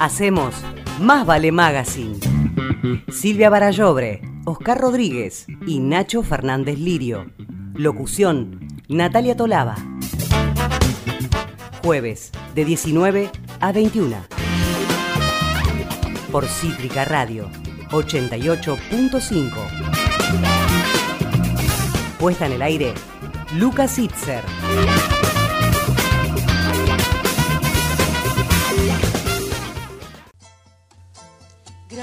Hacemos Más Vale Magazine. Silvia Barallobre, Oscar Rodríguez y Nacho Fernández Lirio. Locución, Natalia Tolaba. Jueves, de 19 a 21. Por Cítrica Radio, 88.5. Puesta en el aire, Lucas Itzer.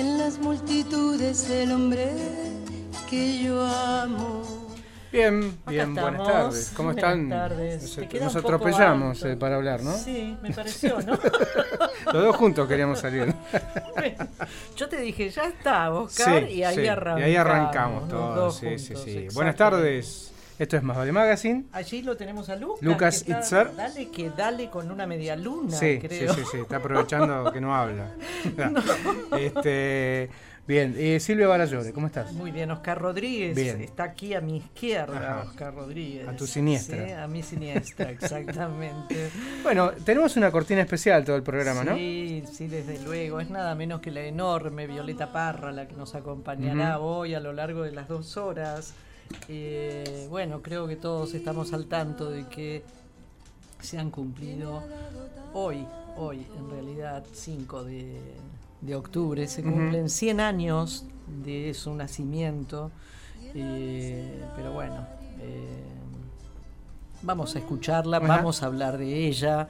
en las multitudes el hombre que yo amo. Bien, bien, buenas tardes. ¿Cómo están? Buenas tardes. Nos, nos atropellamos eh, para hablar, ¿no? Sí, me pareció, ¿no? Los dos juntos queríamos salir. Yo te dije, ya está, Oscar, Sí, y ahí sí, arrancamos. Y ahí arrancamos todos. dos Sí, sí, juntos, sí. Buenas tardes. Esto es Más Vale Magazine. Allí lo tenemos a Lucas. Lucas que está- Itzer. Dale que dale con una media luna, Sí, sí, creo. sí, sí. Está aprovechando que no habla. Este, bien, eh, Silvia Barallore, ¿cómo estás? Muy bien, Oscar Rodríguez Bien. está aquí a mi izquierda, Ajá. Oscar Rodríguez. A tu siniestra. Sí, a mi siniestra, exactamente. Bueno, tenemos una cortina especial todo el programa, ¿no? Sí, sí, desde luego. Es nada menos que la enorme Violeta Parra la que nos acompañará hoy a lo largo de las dos horas. Eh, bueno, creo que todos estamos al tanto de que se han cumplido hoy, hoy en realidad 5 de, de octubre, se cumplen 100 años de su nacimiento. eh, pero bueno, eh, vamos a escucharla, vamos a hablar de ella,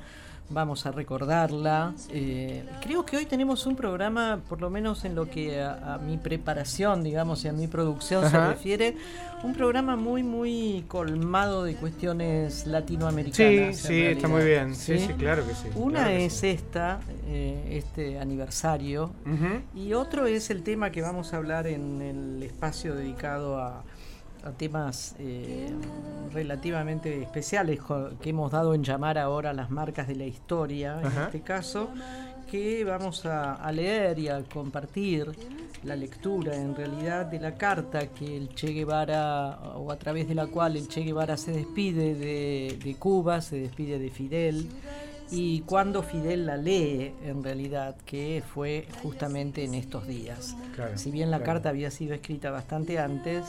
vamos a recordarla. Eh, creo que hoy tenemos un programa, por lo menos en lo que a, a mi preparación, digamos, y a mi producción se refiere, un programa muy, muy colmado de cuestiones latinoamericanas. Sí, sí, está muy bien. Sí, sí, claro que sí. Una claro es sí. esta, eh, este aniversario, y otro es el tema que vamos a hablar en el espacio dedicado a, a temas eh, relativamente especiales que hemos dado en llamar ahora las marcas de la historia, en Ajá. este caso, que vamos a, a leer y a compartir la lectura en realidad de la carta que el Che Guevara, o a través de la cual el Che Guevara se despide de, de Cuba, se despide de Fidel, y cuando Fidel la lee, en realidad, que fue justamente en estos días. Claro, Si bien la claro. carta había sido escrita bastante antes,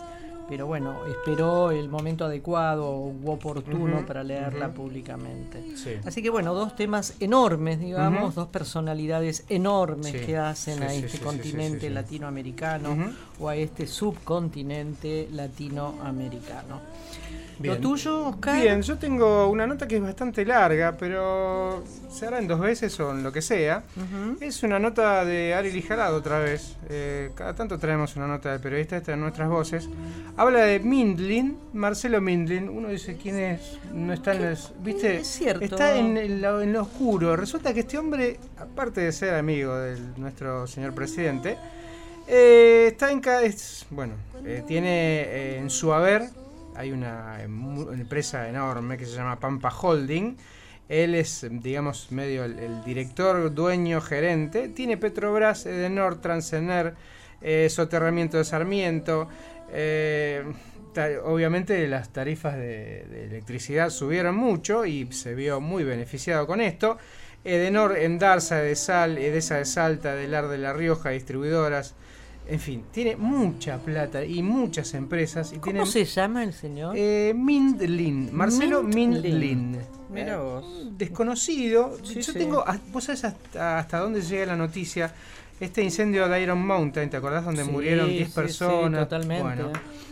pero bueno, esperó el momento adecuado u oportuno para leerla públicamente. Sí. Así que bueno, dos temas enormes, digamos, dos personalidades enormes Sí, que hacen sí, a este continente latinoamericano o a este subcontinente latinoamericano. Bien. ¿Lo tuyo, Oscar? Bien, yo tengo una nota que es bastante larga, pero se hará en dos veces o en lo que sea. Ujú. Es una nota de Ari Lijarado otra vez. Eh, cada tanto traemos una nota del periodista, esta en nuestras voces. Habla de Mindlin, Marcelo Mindlin. Uno dice quién es, no está en las. ¿Viste? Es cierto. Está en, el- lo- en lo oscuro. Resulta que este hombre, aparte de ser amigo de nuestro señor presidente, eh, está en cada. es- bueno, eh, tiene eh, en su haber. Hay una, empresa enorme que se llama Pampa Holding. Él es, digamos, medio el, director, dueño, gerente. Tiene Petrobras, Edenor, Transener, eh, Soterramiento de Sarmiento. eh, obviamente las tarifas de, de electricidad subieron mucho y se vio muy beneficiado con esto. Edenor, Endarza de Sal, Edesa de Salta, Delar de La Rioja, distribuidoras. En fin, tiene mucha plata y muchas empresas. Y ¿Cómo tiene, se llama el señor? eh, Mindlin, Marcelo Mindlin. Mindlin. Mira Eh, vos. Desconocido. Sí, Yo sí. tengo, ah, vos sabés hasta, hasta dónde llega la noticia. Este incendio de Iron Mountain, ¿te acordás? Donde Sí, murieron 10 sí, sí, personas. totalmente. Bueno,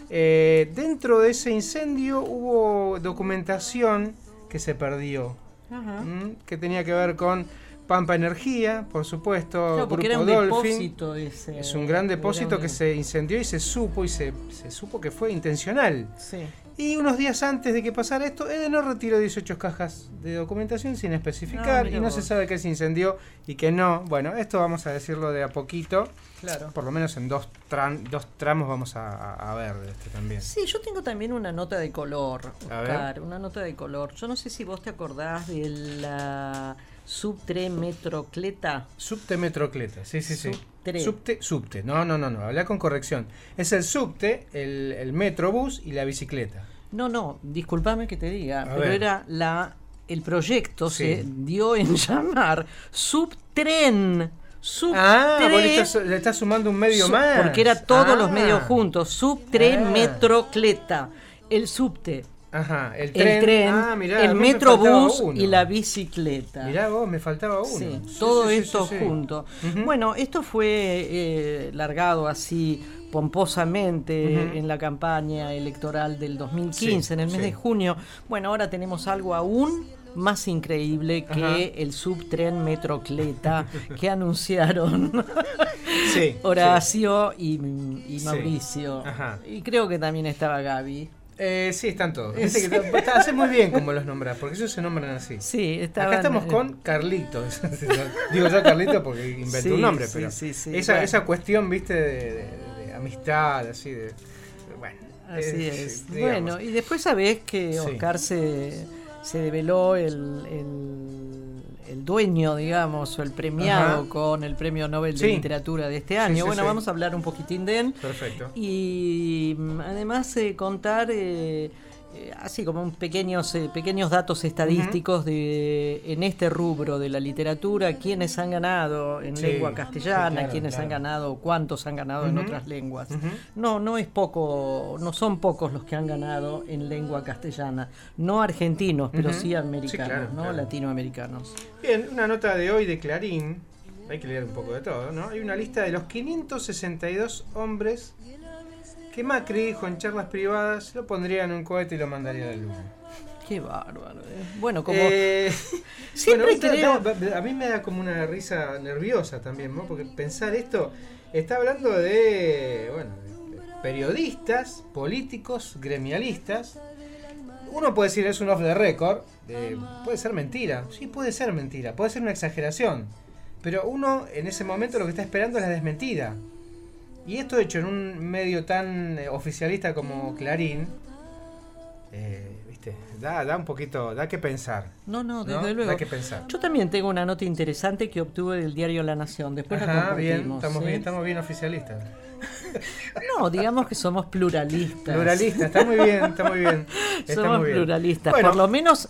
eh, dentro de ese incendio hubo documentación que se perdió, Ajá. que tenía que ver con Pampa Energía, por supuesto, Claro, porque era Grupo un Dolphin. depósito ese. Es un gran depósito un- que se incendió y se supo y se, se supo que fue intencional. Sí. Y unos días antes de que pasara esto, Edenor retiró 18 cajas de documentación sin especificar y no vos. se sabe qué se incendió y qué no. Bueno, esto vamos a decirlo de a poquito. Claro. Por lo menos en dos, tram- dos tramos vamos a, ver este también. Sí, yo tengo también una nota de color, A ver. Oscar, una nota de color. Yo no sé si vos te acordás de la subtre metrocleta. Subte Metrocleta, sí, sí, sí. Subtre. Subte, subte. No, no, no, no, habla con corrección. Es el subte, el, el metrobús y la bicicleta. No, no, discúlpame que te diga, A pero ver. era la el proyecto Sí. se dio en llamar subtren. Subtren. Ah, vos le estás, le estás sumando un medio Su- más. Porque era todos los Ah. medios juntos. Subtren Ah. metrocleta. El subte, Ajá, el el tren. tren, Ah, mirá, el me faltaba metrobús y la bicicleta. Mirá vos, me faltaba uno. Sí, Sí, todo sí, sí, esto sí, sí. junto. Bueno, esto fue eh, largado así pomposamente en la campaña electoral del 2015, Sí, en el mes sí. de junio. Bueno, ahora tenemos algo aún más increíble que Ajá. el subtren Metrocleta que anunciaron Sí, Horacio y, y Sí. Mauricio. Ajá. Y creo que también estaba Gaby. Sí. Eh, sí, están todos. Te haces muy bien como los nombras, porque ellos se nombran así. Sí, estaban, Acá estamos eh, con Carlitos. Digo yo Carlitos porque inventé Sí, un nombre, sí, pero sí, sí, esa, bueno. esa cuestión, viste, de, de- de amistad, así de. Bueno. Así eh, es. Bueno, y después sabés que Sí. Oscar se, se develó el, el, el dueño, digamos, o el premiado Ajá. con el premio Nobel de. Literatura de este año. sí, bueno, vamos a hablar un poquitín de él. Perfecto. Y mm, además eh, contar eh, así como un pequeños eh, pequeños datos estadísticos de en este rubro de la literatura, quiénes han ganado en Sí, lengua castellana, claro, quiénes han ganado, cuántos han ganado en otras lenguas. No, no es poco, no son pocos los que han ganado en lengua castellana, no argentinos, pero sí americanos, Sí, claro, no latinoamericanos. Bien, una nota de hoy de Clarín. Hay que leer un poco de todo, ¿no? Hay una lista de los 562 hombres que Macri dijo en charlas privadas lo pondría en un cohete y lo mandaría a la luna. Qué bárbaro. eh. Bueno, como Eh, siempre bueno, creo a mí me da como una risa nerviosa también, ¿no? Porque pensar esto está hablando de, bueno, de periodistas, políticos, gremialistas. Uno puede decir es un off the record, eh, puede ser mentira, sí puede ser mentira, puede ser una exageración, pero uno en ese momento lo que está esperando es la desmentida. Y esto hecho en un medio tan eh, oficialista como Clarín, eh, viste, da, da un poquito, da que pensar. No, no, desde ¿no? luego. Da que pensar. Yo también tengo una nota interesante que obtuve del diario La Nación. Después la Ajá, bien, compartimos. estamos ¿sí? bien, estamos bien oficialistas. No, digamos que somos pluralistas. Pluralistas, está muy bien, está muy bien. Está Somos muy bien. pluralistas. Bueno, Por lo menos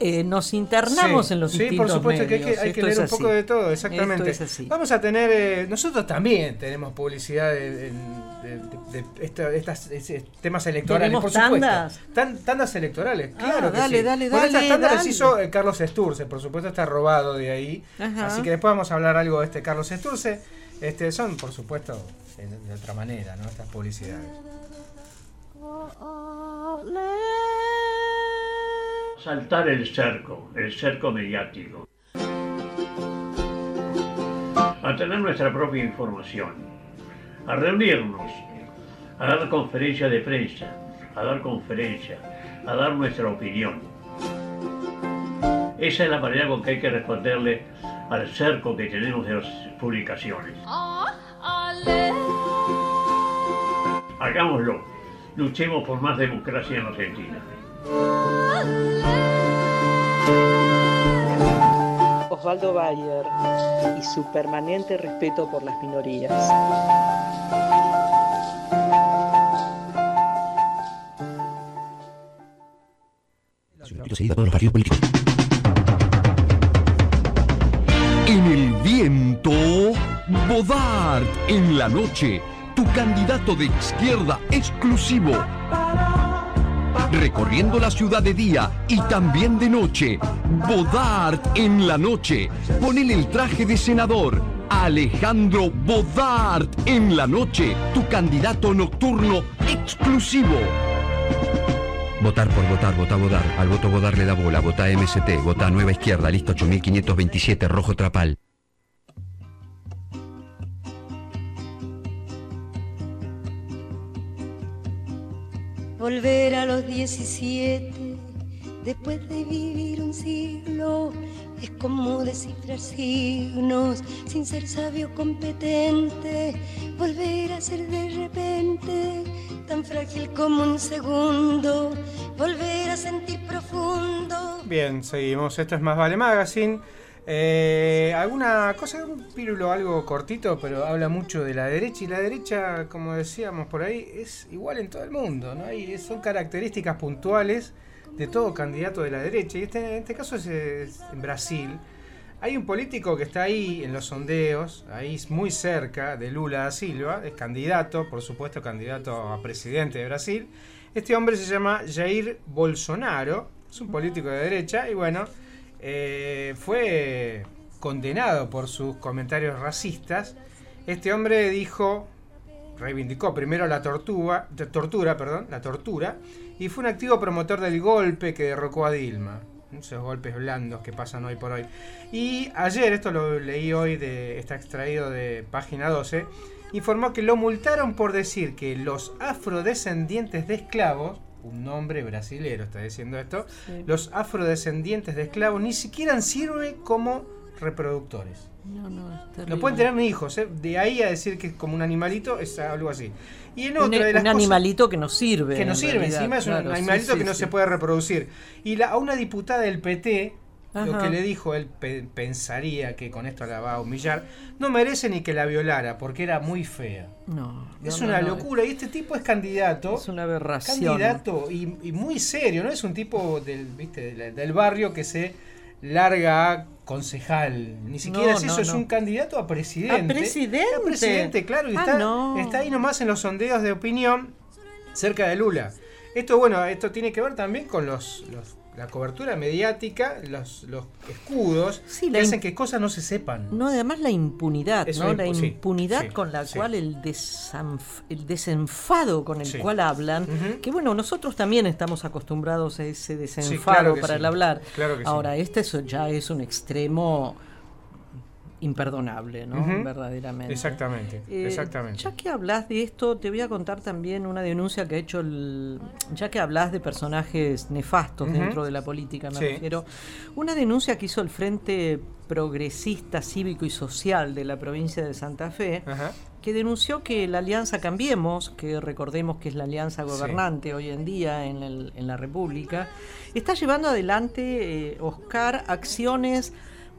eh, nos internamos sí, en los sí, distintos por supuesto que hay que, medios. hay que leer un así. poco de todo, exactamente. Esto es así. Vamos a tener, eh, nosotros también tenemos publicidad de, en- de- de- de esta- estas es- temas electorales, ¿Tenemos por supuesto. tandas? Tan- tandas electorales, Ah, claro que dale, sí. dale, Bueno, estas dale, tandas las dale. hizo eh, Carlos Esturce, por supuesto está robado de ahí. Ajá. Así que después vamos a hablar algo de este Carlos Esturce. Este, son, por supuesto, de, de otra manera, ¿no? Estas publicidades. Saltar el cerco, el cerco mediático. A tener nuestra propia información, a reunirnos, a dar conferencia de prensa, a dar conferencia, a dar nuestra opinión. Esa es la manera con que hay que responderle al cerco que tenemos de las publicaciones. Hagámoslo, luchemos por más democracia en Argentina. Osvaldo Bayer y su permanente respeto por las minorías. En el viento, Bodart en la noche, tu candidato de izquierda exclusivo. Recorriendo la ciudad de día y también de noche, Bodart en la noche. Ponele el traje de senador. Alejandro Bodart en la noche, tu candidato nocturno exclusivo. Votar por votar, vota Bodar. Al voto Bodar le da bola. Vota MST. Vota Nueva Izquierda. Lista 8527. Rojo Trapal. volver los 17 después de vivir un siglo. Es como descifrar signos sin ser sabio competente, volver a ser de repente tan frágil como un segundo, volver a sentir profundo. Bien, seguimos. Esto es Más Vale Magazine. Eh, ¿Alguna cosa, un pírulo algo cortito, pero habla mucho de la derecha? Y la derecha, como decíamos por ahí, es igual en todo el mundo, ¿no? Y son características puntuales de todo candidato de la derecha. Y este, en este caso es, es en Brasil. Hay un político que está ahí en los sondeos, ahí muy cerca de Lula da Silva, es candidato, por supuesto candidato a presidente de Brasil. Este hombre se llama Jair Bolsonaro, es un político de derecha y bueno, eh, fue condenado por sus comentarios racistas. Este hombre dijo, reivindicó primero la tortura, perdón, la tortura, y fue un activo promotor del golpe que derrocó a Dilma. Esos golpes blandos que pasan hoy por hoy. Y ayer, esto lo leí hoy, de, está extraído de página 12, informó que lo multaron por decir que los afrodescendientes de esclavos, un nombre brasilero está diciendo esto, Sí. los afrodescendientes de esclavos ni siquiera sirven como reproductores. No, no. No pueden tener ni hijos, ¿eh? de ahí a decir que es como un animalito es algo así. Y en un, otra de las un cosas animalito que no sirve. que no en sirve, realidad, encima es claro, un animalito sí, que no se puede reproducir. Y la, a una diputada del PT, lo que le dijo, él pe- pensaría que con esto la va a humillar, no merece ni que la violara porque era muy fea. No, es no, una no, no, locura y este tipo es candidato. Es una aberración. candidato y, y muy serio, no es un tipo del, ¿viste? del, del barrio que se larga a concejal, ni siquiera No, es eso, no, es no. un candidato a presidente. ¿A presidente? A presidente, claro, y Ah, está, está ahí nomás en los sondeos de opinión cerca de Lula. Esto, bueno, esto tiene que ver también con los, los- la cobertura mediática, los, los escudos, Sí, que hacen cosas no se sepan. No, además la impunidad, ¿no? La impunidad sí, con la sí. cual el, el desenfado con el cual hablan, que bueno, nosotros también estamos acostumbrados a ese desenfado claro para el hablar. claro que sí. Ahora, este eso ya es un extremo imperdonable, ¿no? Verdaderamente. Exactamente, Eh, exactamente. Ya que hablas de esto, te voy a contar también una denuncia que ha hecho el. Ya que hablas de personajes nefastos dentro de la política, me Sí. refiero. Una denuncia que hizo el Frente Progresista Cívico y Social de la provincia de Santa Fe, Ajá. que denunció que la Alianza Cambiemos, que recordemos que es la alianza gobernante hoy en día en, el- en la República, está llevando adelante, eh, Oscar, acciones.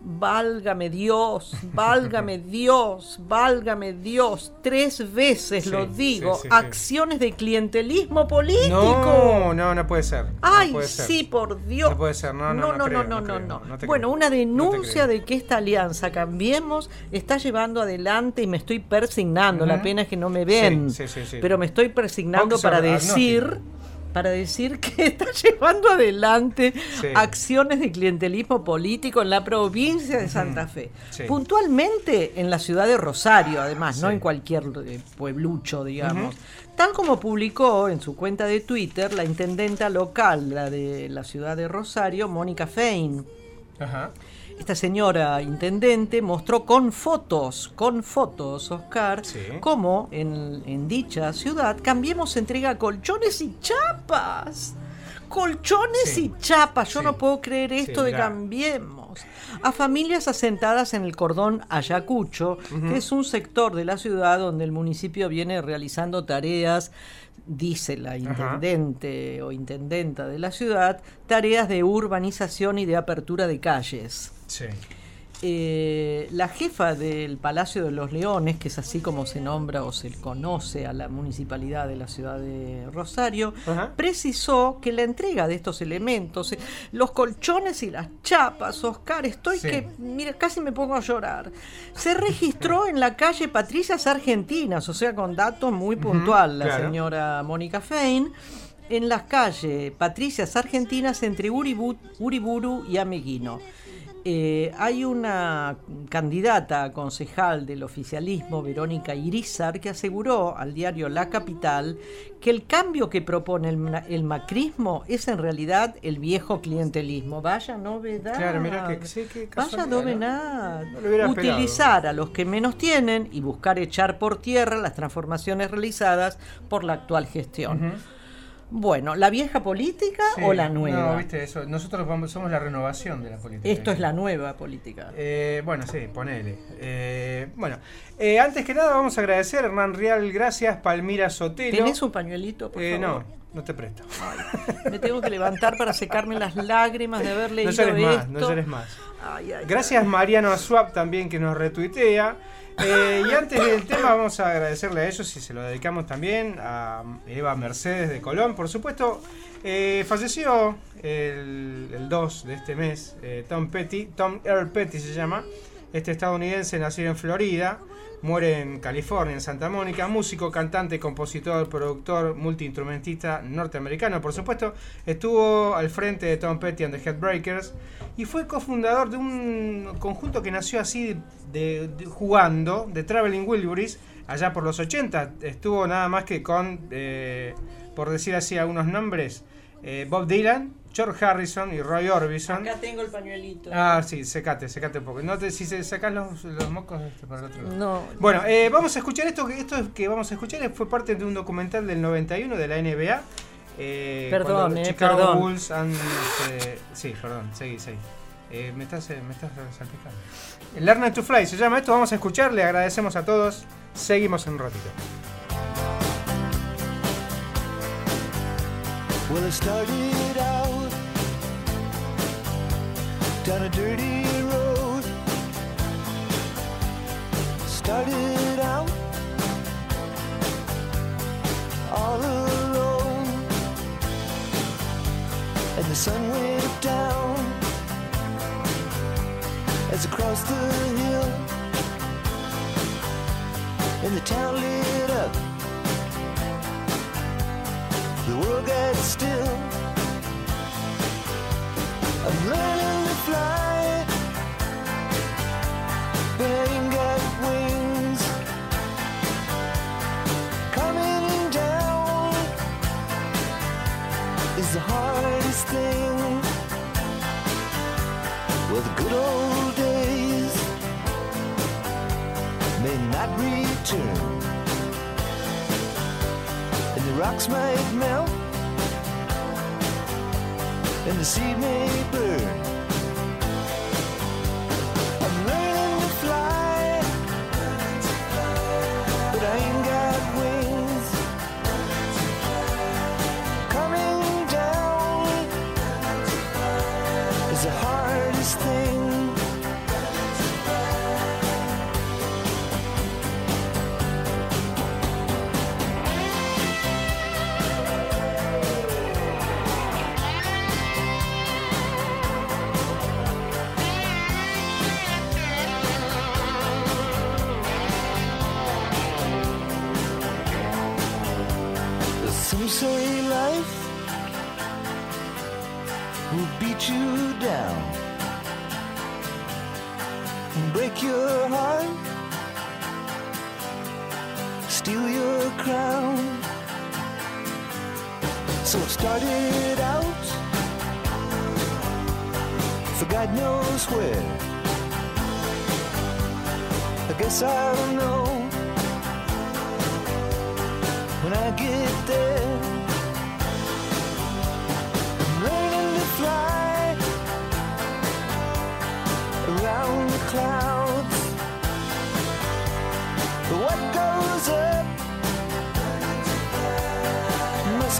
Válgame Dios, válgame Dios, válgame Dios, tres veces Sí, lo digo, sí, sí, sí. acciones de clientelismo político. No, no, no puede ser. no Ay, puede ser. sí, por Dios. No puede ser, no, no, no no, creo, no, no no, creo, no. no te Bueno, creo. una denuncia creo. de que esta alianza Cambiemos está llevando adelante y me estoy persignando. La pena es que no me ven, Sí, sí, sí, sí. pero me estoy persignando para decir, agnóstico. Para decir que está llevando adelante Sí. acciones de clientelismo político en la provincia de Santa Fe. Sí. Puntualmente en la ciudad de Rosario, además, no en cualquier eh, pueblucho, digamos. Tal como publicó en su cuenta de Twitter la intendenta local la de la ciudad de Rosario, Mónica Fein. Ajá. Esta señora intendente mostró con fotos, con fotos, Oscar, Sí. cómo en, en dicha ciudad Cambiemos entrega colchones y chapas. Colchones Sí. y chapas. Yo Sí. no puedo creer esto de. Cambiemos. A familias asentadas en el cordón Ayacucho, que es un sector de la ciudad donde el municipio viene realizando tareas, dice la intendente o intendenta de la ciudad, tareas de urbanización y de apertura de calles. Sí. Eh, la jefa del Palacio de los Leones, que es así como se nombra o se conoce a la municipalidad de la ciudad de Rosario, Ajá. precisó que la entrega de estos elementos, eh, los colchones y las chapas, Oscar, estoy Sí. que, mira, casi me pongo a llorar, se registró en la calle Patricias Argentinas, o sea, con datos muy puntual, la claro. señora Mónica Fein, en las calles Patricias Argentinas entre Uribu- Uriburu y Ameguino. Eh, hay una candidata a concejal del oficialismo, Verónica Irizar, que aseguró al diario La Capital que el cambio que propone el, el macrismo es en realidad el viejo clientelismo. Vaya novedad. Claro, mira que- sí, qué Vaya novedad. No esperado. Utilizar a los que menos tienen y buscar echar por tierra las transformaciones realizadas por la actual gestión. Bueno, ¿la vieja política Sí. o la nueva? No, viste, eso. Nosotros vamos- somos la renovación de la política. Esto es la nueva política. Eh, bueno, sí, ponele. Eh, bueno, eh, antes que nada vamos a agradecer a Hernán Real, gracias, Palmira Sotelo. ¿Tenés un pañuelito, por Eh, favor? no, no te presto. Me tengo que levantar para secarme las lágrimas de haber leído No llores esto. más, no llores más. Ay, ay, Gracias Mariano Aswap también que nos retuitea. Eh, y antes del tema vamos a agradecerle a ellos y se lo dedicamos también a Eva Mercedes de Colón. Por supuesto, eh, falleció el, el 2 de este mes eh, Tom Petty, Tom Earl Petty se llama, este estadounidense nacido en Florida, muere en California, en Santa Mónica, músico, cantante, compositor, productor, multiinstrumentista norteamericano, por supuesto, estuvo al frente de Tom Petty and the Headbreakers y fue cofundador de un conjunto que nació así de, jugando, de Traveling Wilburys, allá por los 80. Estuvo nada más que con, eh, por decir así algunos nombres, eh, Bob Dylan, George Harrison y Roy Orbison. Acá tengo el pañuelito. Ah, sí, secate, secate un poco. No te, si se sacás los, los mocos este, para el otro lado. No. Bueno, eh, vamos a escuchar esto. que Esto que vamos a escuchar fue parte de un documental del 91 de la NBA. eh, Perdón, eh, Chicago perdón. Bulls han, este, sí, perdón, seguí, seguí. Eh, me estás, eh, me estás salpicando. Learn to Fly se llama esto. Vamos a escuchar. Le agradecemos a todos. Seguimos en un ratito. Well, I started out down a dirty road. Started out all alone, and the sun went down as I crossed the hill, and the town lit up the world got still. I'm learning fly, I got wings. Coming down is the hardest thing. Well, the good old days may not return and the rocks might melt, and the sea may burn. Steal your crown. So I started out for God knows where. I guess I'll know when I get there.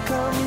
Come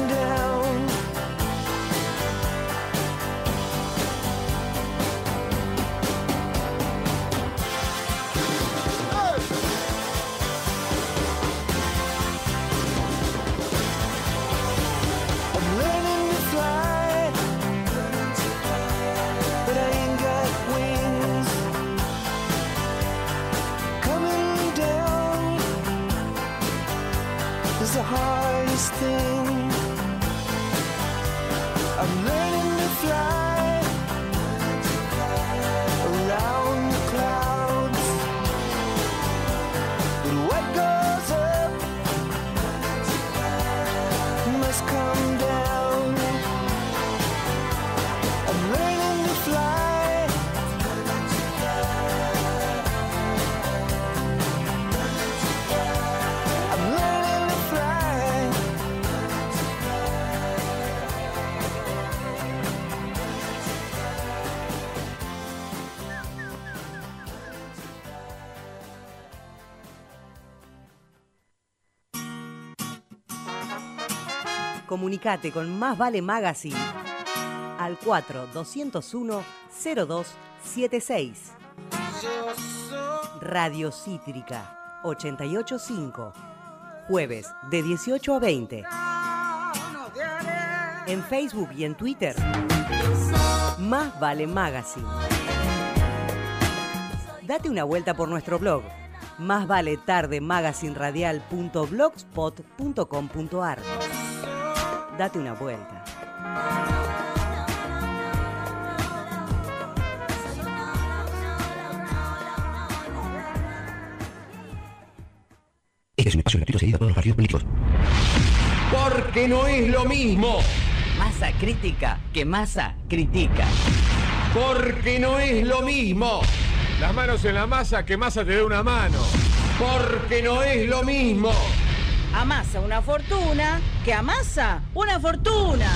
Comunicate con Más Vale Magazine al 4201-0276. Radio Cítrica 885. Jueves de 18 a 20. En Facebook y en Twitter. Más Vale Magazine. Date una vuelta por nuestro blog. Más vale tarde. Date una vuelta. Este es un espacio gratuito seguido a todos los partidos políticos. Porque no es lo mismo. Masa crítica que masa critica. Porque no es lo mismo. Las manos en la masa, que masa te dé una mano. Porque no es lo mismo. Amasa una fortuna que amasa una fortuna.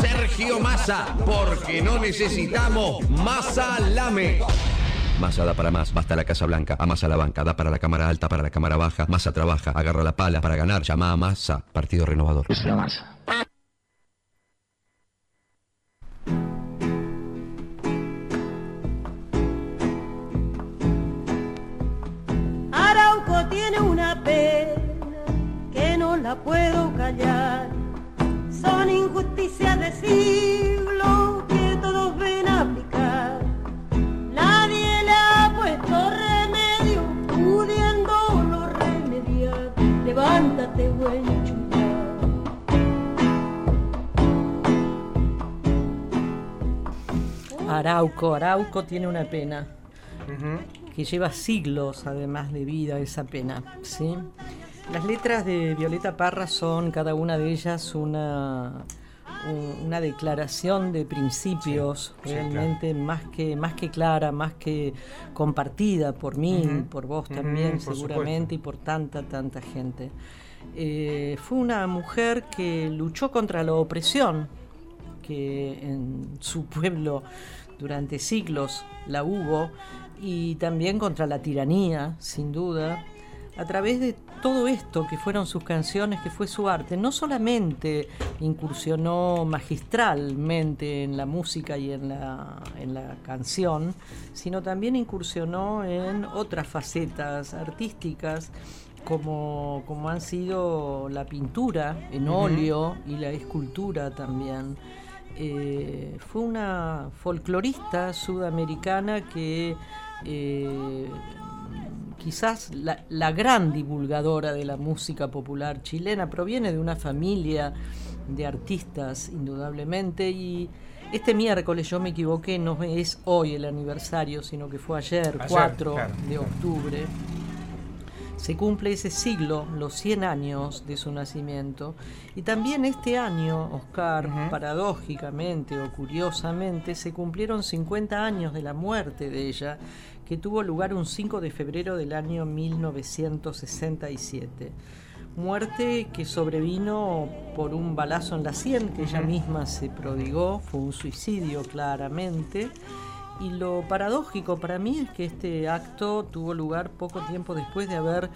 Sergio Massa, porque no necesitamos Massa Lame. Massa da para más, basta la Casa Blanca, amasa la banca, da para la Cámara Alta, para la Cámara Baja, Massa trabaja, agarra la pala para ganar, llama a Massa, Partido Renovador. Es la masa. Callar. Son injusticias de siglo que todos ven aplicar. Nadie le ha puesto remedio, pudiéndolo remediar. Levántate, buen chutar. Arauco, Arauco tiene una pena que lleva siglos además de vida esa pena, ¿sí? Las letras de Violeta Parra son cada una de ellas una un- una declaración de principios Sí, sí, realmente más que más que clara, más que compartida por mí, por vos también por seguramente y por tanta tanta gente. Eh, fue una mujer que luchó contra la opresión que en su pueblo durante siglos la hubo y también contra la tiranía, sin duda, a través de todo esto que fueron sus canciones, que fue su arte. No solamente incursionó magistralmente en la música y en la, en la canción, sino también incursionó en otras facetas artísticas como, como han sido la pintura en óleo y la escultura también. Eh, fue una folclorista sudamericana que eh, quizás la, la gran divulgadora de la música popular chilena, proviene de una familia de artistas indudablemente y este miércoles, yo me equivoqué, no es hoy el aniversario, sino que fue ayer, Ayer, 4 claro, de claro. octubre se cumple ese siglo, los 100 años de su nacimiento. Y también este año, Oscar, paradójicamente o curiosamente, se cumplieron 50 años de la muerte de ella, que tuvo lugar un 5 de febrero del año 1967. Muerte que sobrevino por un balazo en la sien que ella misma se prodigó, fue un suicidio claramente. Y lo paradójico para mí es que este acto tuvo lugar poco tiempo después de haber,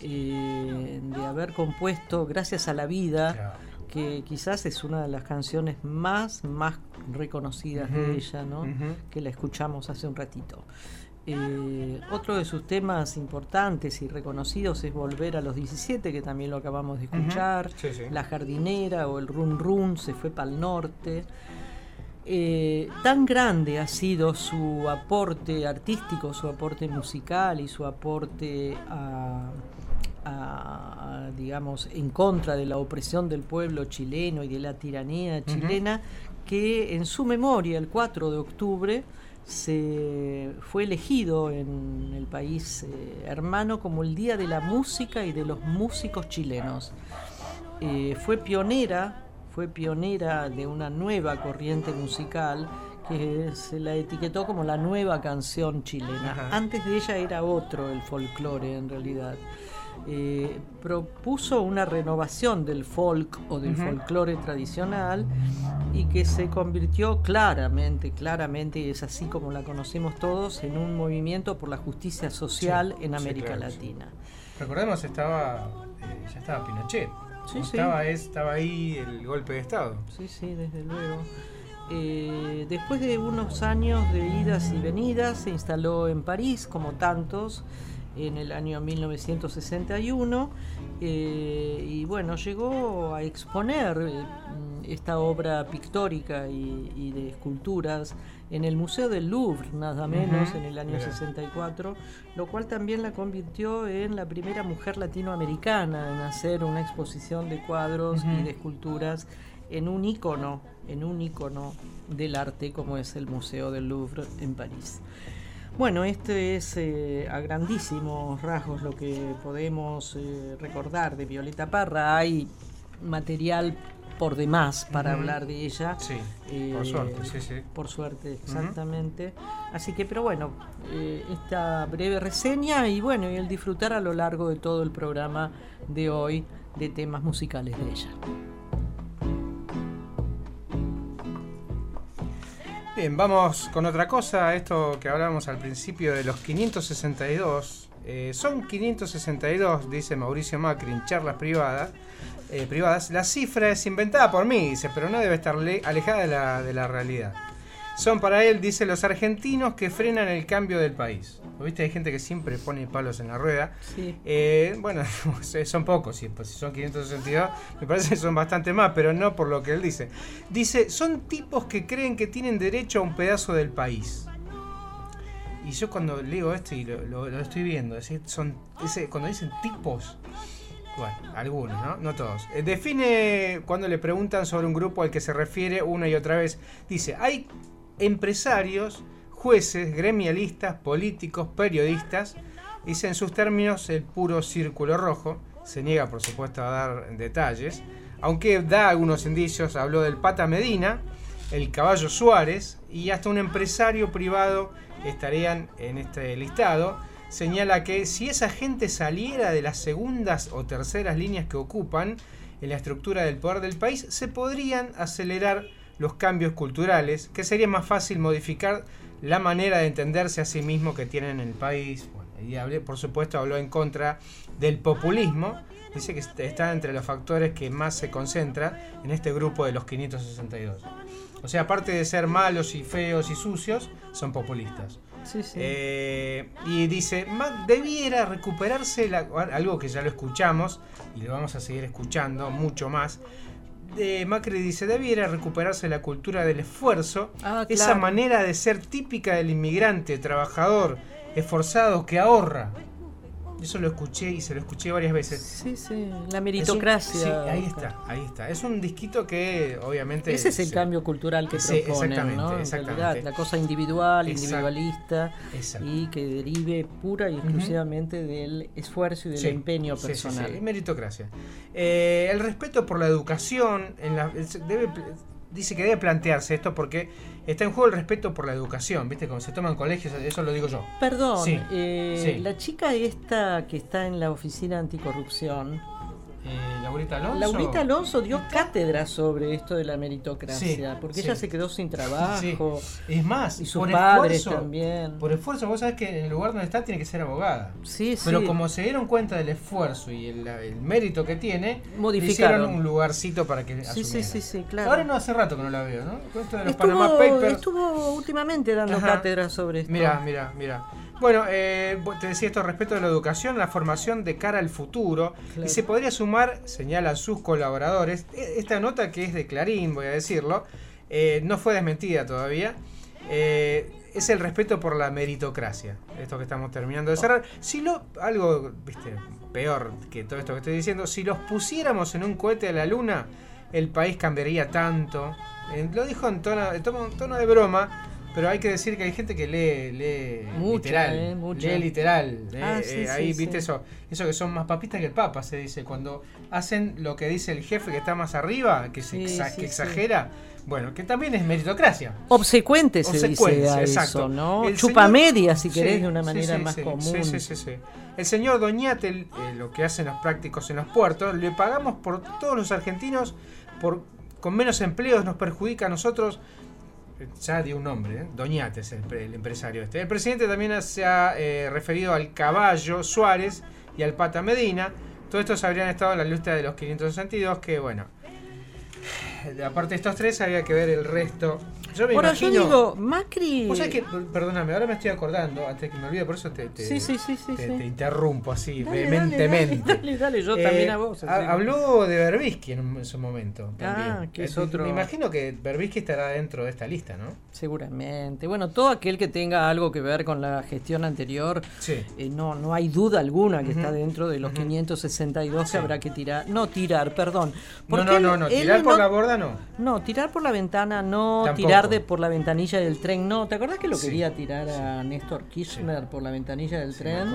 eh, de haber compuesto Gracias a la vida, que quizás es una de las canciones más, más reconocidas de ella, ¿no? que la escuchamos hace un ratito. Eh, otro de sus temas importantes y reconocidos es Volver a los 17, que también lo acabamos de escuchar. sí, sí. La jardinera o el Run Run se fue para el norte. Eh, tan grande ha sido su aporte artístico, su aporte musical y su aporte a, a- a, digamos, en contra de la opresión del pueblo chileno y de la tiranía chilena, que en su memoria, el 4 de octubre, se fue elegido en el país eh, hermano como el Día de la Música y de los Músicos Chilenos. Eh, fue pionera, fue pionera de una nueva corriente musical que se la etiquetó como la nueva canción chilena. Ajá. Antes de ella era otro el folclore en realidad. Eh, propuso una renovación del folk o del folclore tradicional y que se convirtió claramente, claramente, y es así como la conocemos todos, en un movimiento por la justicia social Sí, en sí, América sí. Latina. Recordemos, estaba, eh, ya estaba Pinochet. Estaba, estaba ahí el golpe de Estado. Sí, sí, desde luego. Eh, después de unos años de idas y venidas, se instaló en París, como tantos, en el año 1961, eh, y bueno, llegó a exponer eh, esta obra pictórica y, y de esculturas en el Museo del Louvre, nada menos, Ujú, en el año mira. 64, lo cual también la convirtió en la primera mujer latinoamericana en hacer una exposición de cuadros y Ujú. de esculturas en un ícono, en un ícono del arte como es el Museo del Louvre en París. Bueno, este es eh, a grandísimos rasgos lo que podemos eh, recordar de Violeta Parra. Hay material por demás para hablar de ella. Sí, Eh, por suerte, sí, sí. Por suerte, exactamente. Así que, pero bueno, eh, esta breve reseña y bueno, y el disfrutar a lo largo de todo el programa de hoy de temas musicales de ella. Bien, vamos con otra cosa. Esto que hablábamos al principio de los 562. eh, son 562, dice Mauricio Macri en charlas privadas. eh, privadas. La cifra es inventada por mí, dice, pero no debe estar le- alejada de la, de la realidad. Son para él, dice, los argentinos que frenan el cambio del país. ¿Viste? Hay gente que siempre pone palos en la rueda. Sí. Eh, bueno, son pocos, si, pues, son 562, me parece que son bastante más, pero no por lo que él dice. Dice, son tipos que creen que tienen derecho a un pedazo del país. Y yo cuando leo esto y lo, lo- lo estoy viendo, es decir, son, ese, cuando dicen tipos, bueno, algunos, ¿no? No todos. Eh, define cuando le preguntan sobre un grupo al que se refiere una y otra vez. Dice, hay empresarios, jueces, gremialistas, políticos, periodistas. Dice en sus términos el puro círculo rojo. Se niega, por supuesto, a dar detalles. Aunque da algunos indicios, habló del Pata Medina, el Caballo Suárez y hasta un empresario privado estarían en este listado. Señala que si esa gente saliera de las segundas o terceras líneas que ocupan en la estructura del poder del país, se podrían acelerar los cambios culturales, que sería más fácil modificar la manera de entenderse a sí mismo que tienen en el país. Bueno, y hablé, por supuesto habló en contra del populismo. Dice que est- está entre los factores que más se concentra en este grupo de los 562. O sea, aparte de ser malos y feos y sucios, son populistas. Sí, sí. Eh, y dice, "Ma- debiera recuperarse la- algo que ya lo escuchamos y lo vamos a seguir escuchando mucho más. De Macri dice, debiera recuperarse la cultura del esfuerzo, Ah, esa manera de ser típica del inmigrante, trabajador, esforzado, que ahorra. Eso lo escuché y se lo escuché varias veces. Sí, sí, la Es un- meritocracia. sí, ahí está, ahí está. Es un disquito que obviamente... Ese es el cambio cultural que Sí, proponen, exactamente, ¿no? En exactamente. realidad, la cosa individual, Exacto. individualista Exacto. y que derive pura y exclusivamente del esfuerzo y del empeño personal. sí, meritocracia. Eh, el respeto por la educación en la- debe, dice que debe plantearse esto porque está en juego el respeto por la educación, ¿viste? Como se toma en colegios, eso lo digo yo. Perdón, Sí, eh, sí. la chica esta que está en la oficina anticorrupción, Eh, Laurita Alonso. Laurita Alonso dio cátedra sobre esto de la meritocracia, Sí, porque sí. ella se quedó sin trabajo. Es más, Y sus por padres esfuerzo- también. Por esfuerzo, vos sabés que en el lugar donde está tiene que ser abogada. Sí, sí. Pero como se dieron cuenta del esfuerzo y el, el mérito que tiene, Modificaron. hicieron un lugarcito para que Sí, sí, asumiera. sí, sí, claro. Ahora no hace rato que no la veo, ¿no? Esto de los Panama Estuvo, Papers. estuvo últimamente dando Ajá. cátedra sobre esto. Mira, mira, mira. Bueno, eh, te decía esto respecto de la educación, la formación de cara al futuro. Claro. Y se podría sumar, señalan sus colaboradores, e- esta nota que es de Clarín, voy a decirlo, eh, no fue desmentida todavía. eh, es el respeto por la meritocracia. Esto que estamos terminando de cerrar. Si lo. Algo, viste, peor que todo esto que estoy diciendo. Si los pusiéramos en un cohete a la luna, el país cambiaría tanto. Eh, lo dijo en tono- en tono de broma. Pero hay que decir que hay gente que lee, literal. eh. Lee literal. eh, Ah, eh, sí, sí, ahí sí. viste eso. Eso que son más papistas que el Papa, se dice. Cuando hacen lo que dice el jefe que está más arriba, que, se exa- que exagera. Bueno, que también es meritocracia. Obsecuente se Obsecuencia, dice a exacto. eso, ¿no? El Chupamedia, si Sí, querés, de una manera más común. Sí, sí, sí, sí. El señor Doñate, eh, lo que hacen los prácticos en los puertos, le pagamos por todos los argentinos, por con menos empleos nos perjudica a nosotros. Ya dio un nombre, ¿eh? Doñate es el empresario este. El presidente también se ha eh, referido al caballo Suárez y al Pata Medina. Todos estos habrían estado en la lista de los 562, que bueno. Aparte de estos tres, había que ver el resto. Yo me imagino. yo digo, Macri. Vos sabés que, perdóname, ahora me estoy acordando, antes que me olvide, por eso te, te, Sí, sí, sí, sí, te- sí. te interrumpo así, Dale, vehementemente. Dale, dale, dale, yo Eh, también a vos. ha- habló de Berbisky en, en su momento. También. Ah, que es otro- Me imagino que Berbisky estará dentro de esta lista, ¿no? Seguramente. Bueno, todo aquel que tenga algo que ver con la gestión anterior, Sí. eh, no, no hay duda alguna que está dentro de los 562 que habrá que tirar. No tirar, perdón. No, Porque no, no, no, él tirar por no- la borda no. No, tirar por la ventana no, Tampoco. tirar de por la ventanilla del tren no. ¿Te acordás que lo Sí, quería tirar a Néstor Kirchner por la ventanilla del tren?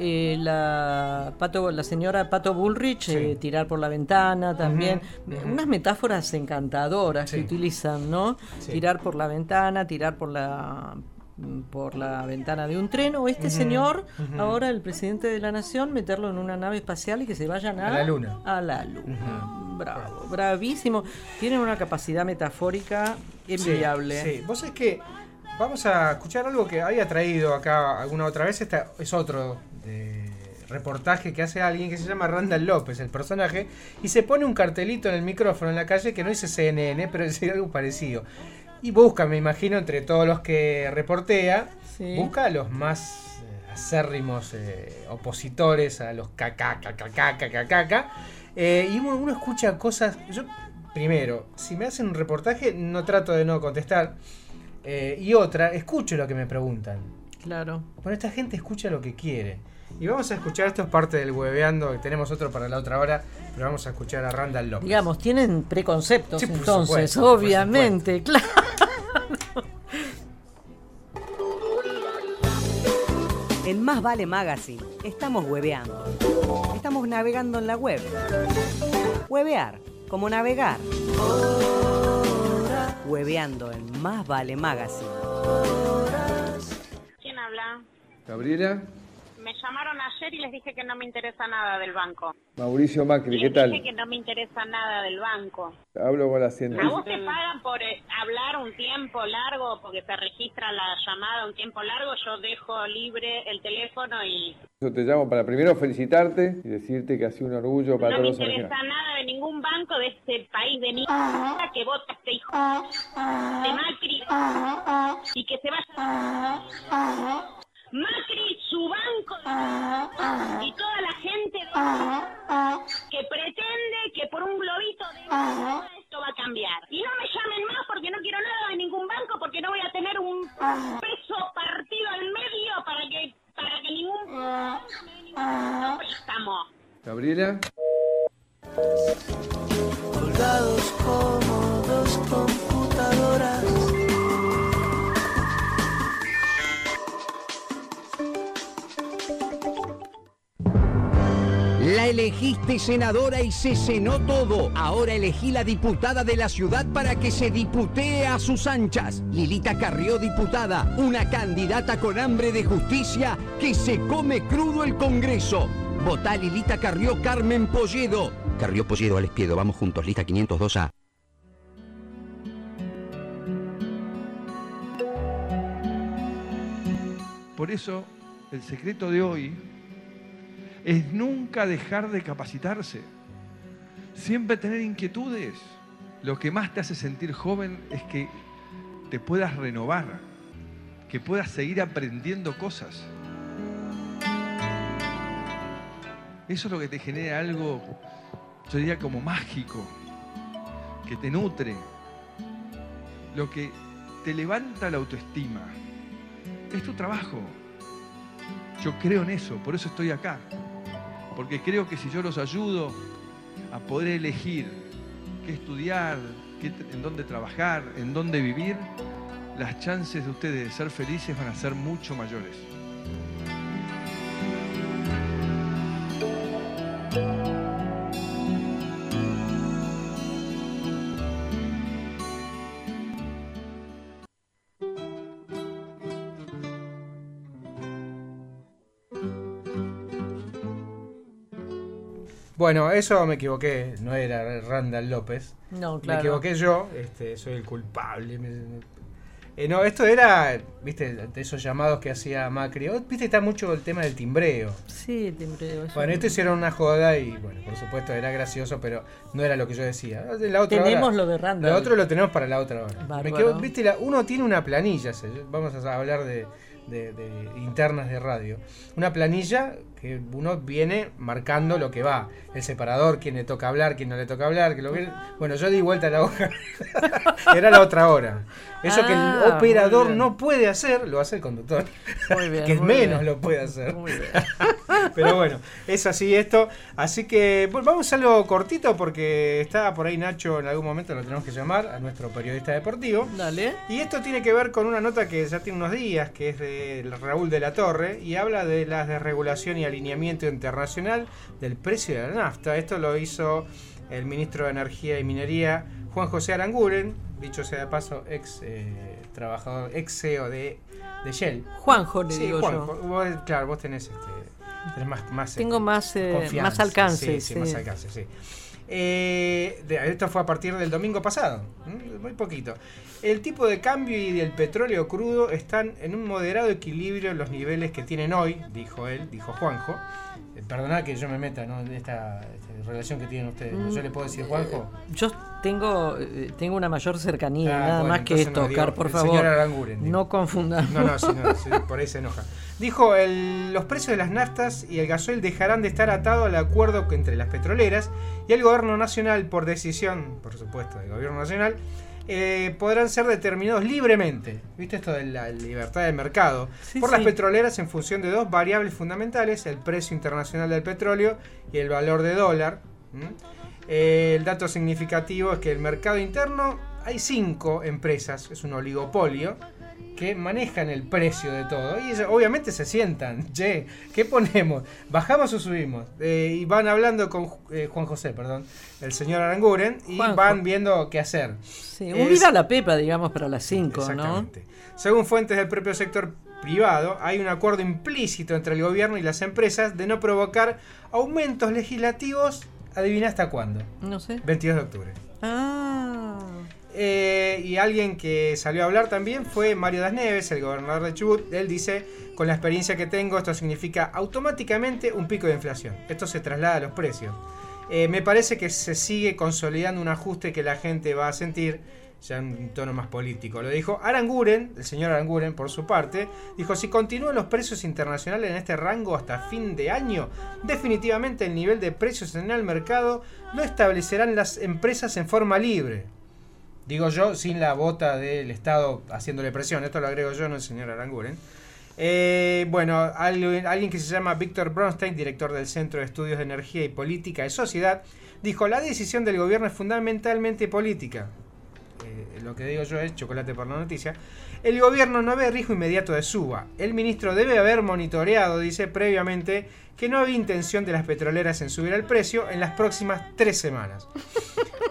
Eh, la, Pato, la señora Pato Bullrich, Sí. eh, tirar por la ventana también. Unas metáforas encantadoras Sí. que utilizan, ¿no? Sí. Tirar por la ventana, tirar por la por la ventana de un tren o este señor, ahora el presidente de la nación, meterlo en una nave espacial y que se vayan a, A la luna. A la luna. Bravo, bravísimo. Tienen una capacidad metafórica enviable. Sí, sí. Vos es que vamos a escuchar algo que había traído acá alguna otra vez. Esta es otro de reportaje que hace alguien que se llama Randall López, el personaje, y se pone un cartelito en el micrófono en la calle que no dice CNN, pero dice algo parecido. Y busca, me imagino, entre todos los que reportea, Sí. busca a los más eh, acérrimos eh, opositores, a los caca, caca, caca, caca, caca. Eh, y uno, uno escucha cosas. Yo, primero, si me hacen un reportaje, no trato de no contestar. Eh, y otra, escucho lo que me preguntan. Claro. Bueno, esta gente escucha lo que quiere. Y vamos a escuchar, esto es parte del hueveando, que tenemos otro para la otra hora, pero vamos a escuchar a Randall López. Digamos, tienen preconceptos Sí, por entonces, supuesto, por obviamente, claro. En Más Vale Magazine estamos hueveando. Estamos navegando en la web. Huevear, como navegar. Hueveando en Más Vale Magazine. ¿Quién habla? Gabriela, Me llamaron ayer y les dije que no me interesa nada del banco. Mauricio Macri, ¿qué Les dije tal? que no me interesa nada del banco. Hablo con la ¿A vos científica. te pagan por eh, hablar un tiempo largo, porque te registra la llamada un tiempo largo? Yo dejo libre el teléfono y Yo te llamo para primero felicitarte y decirte que ha sido un orgullo para no me todos los interesa argentinos. nada de ningún banco de este país de mierda que vota este hijo de Macri y que se vaya Macri, su banco y toda la gente de- que pretende que por un globito de esto va a cambiar. Y no me llamen más porque no quiero nada de ningún banco porque no voy a tener un peso partido al medio para que para que ningún no préstamo. Gabriela, senadora y se cenó todo. Ahora elegí la diputada de la ciudad para que se diputee a sus anchas. Lilita Carrió, diputada, una candidata con hambre de justicia que se come crudo el Congreso. Votá Lilita Carrió, Carmen Polledo. Carrió Polledo, Alex Piedo, vamos juntos, lista 502A. Por eso, el secreto de hoy es nunca dejar de capacitarse, siempre tener inquietudes. Lo que más te hace sentir joven es que te puedas renovar, que puedas seguir aprendiendo cosas. Eso es lo que te genera algo, yo diría como mágico, que te nutre, lo que te levanta la autoestima. Es tu trabajo. Yo creo en eso, por eso estoy acá. Porque creo que si yo los ayudo a poder elegir qué estudiar, en dónde trabajar, en dónde vivir, las chances de ustedes de ser felices van a ser mucho mayores. Bueno, eso me equivoqué, no era Randall López. No, Me claro. equivoqué yo, este, soy el culpable. me- me- Eh, no, esto era, viste, de esos llamados que hacía Macri. Oh, Viste, está mucho el tema del timbreo. Sí, timbreo. eso Bueno, no- esto hicieron una joda y, bueno, por supuesto era gracioso, pero no era lo que yo decía. De La otra Tenemos hora- lo de Randall. Lo otro lo tenemos para la otra hora. Me quedo- viste, la- uno tiene una planilla, vamos a hablar de, de- de internas de radio. Una planilla que uno viene marcando lo que va. El separador, quién le toca hablar, quién no le toca hablar. Que lo que- bueno, yo di vuelta a la hoja. era la otra hora. Eso que Ah, el operador muy bien. no puede hacer, lo hace el conductor. Muy bien, que muy menos bien. lo puede hacer. Muy bien. Pero bueno, es así esto. Así que bueno, vamos a algo cortito porque está por ahí Nacho, en algún momento lo tenemos que llamar a nuestro periodista deportivo. Dale. Y esto tiene que ver con una nota que ya tiene unos días, que es de Raúl de la Torre, y habla de la desregulación y alineamiento internacional del precio de la nafta. Esto lo hizo el ministro de Energía y Minería, Juan José Aranguren, dicho sea de paso, ex eh, trabajador, ex CEO de, de Shell. Juanjo, le Sí, digo Juanjo. yo. Vos, claro, vos tenés, este, tenés más, más, Tengo este, más, eh, más alcance, Sí, sí, sí. más alcance, sí. Eh, de- esto fue a partir del domingo pasado, muy poquito. El tipo de cambio y el petróleo crudo están en un moderado equilibrio en los niveles que tienen hoy, dijo él, dijo Juanjo. Eh, Perdonad que yo me meta ¿no? en esta, esta relación que tienen ustedes. Mm, ¿Yo le puedo decir Juanjo? Yo tengo, eh, tengo una mayor cercanía, Ah, nada bueno, más que esto, no, Oscar, por favor. Aranguren, no confundamos. No, no, no, por ahí se enoja. Dijo, el- los precios de las naftas y el gasoil dejarán de estar atados al acuerdo entre las petroleras y el gobierno nacional, por decisión, por supuesto, del gobierno nacional, eh, podrán ser determinados libremente. ¿Viste esto de la libertad de mercado? Sí, por sí. las petroleras en función de dos variables fundamentales, el precio internacional del petróleo y el valor de dólar. Eh, el dato significativo es que el mercado interno hay cinco empresas, es un oligopolio, que manejan el precio de todo. Y ellos obviamente se sientan, che, ¿qué ponemos? ¿Bajamos o subimos? Eh, y van hablando con eh, Juan José, perdón, el señor Aranguren, y Juanjo. van viendo qué hacer. Sí, Es- viva la pepa, digamos, para las 5, ¿no? Según fuentes del propio sector privado, hay un acuerdo implícito entre el gobierno y las empresas de no provocar aumentos legislativos, adivina hasta cuándo. No sé. 22 de octubre. Ah. Eh, y alguien que salió a hablar también fue Mario Das Neves, el gobernador de Chubut. Él dice, con la experiencia que tengo, esto significa automáticamente un pico de inflación. Esto se traslada a los precios. Eh, me parece que se sigue consolidando un ajuste que la gente va a sentir, ya en un tono más político. Lo dijo Aranguren, el señor Aranguren por su parte, dijo, si continúan los precios internacionales en este rango hasta fin de año, definitivamente el nivel de precios en el mercado lo establecerán las empresas en forma libre. Digo yo, sin la bota del Estado haciéndole presión. Esto lo agrego yo, no el señor Aranguren. Eh, bueno, alguien, que se llama Víctor Bronstein, director del Centro de Estudios de Energía y Política de Sociedad, dijo, la decisión del gobierno es fundamentalmente política. Eh, lo que digo yo es chocolate por la noticia. El gobierno no ve riesgo inmediato de suba. El ministro debe haber monitoreado, dice previamente, que no había intención de las petroleras en subir el precio en las próximas tres semanas.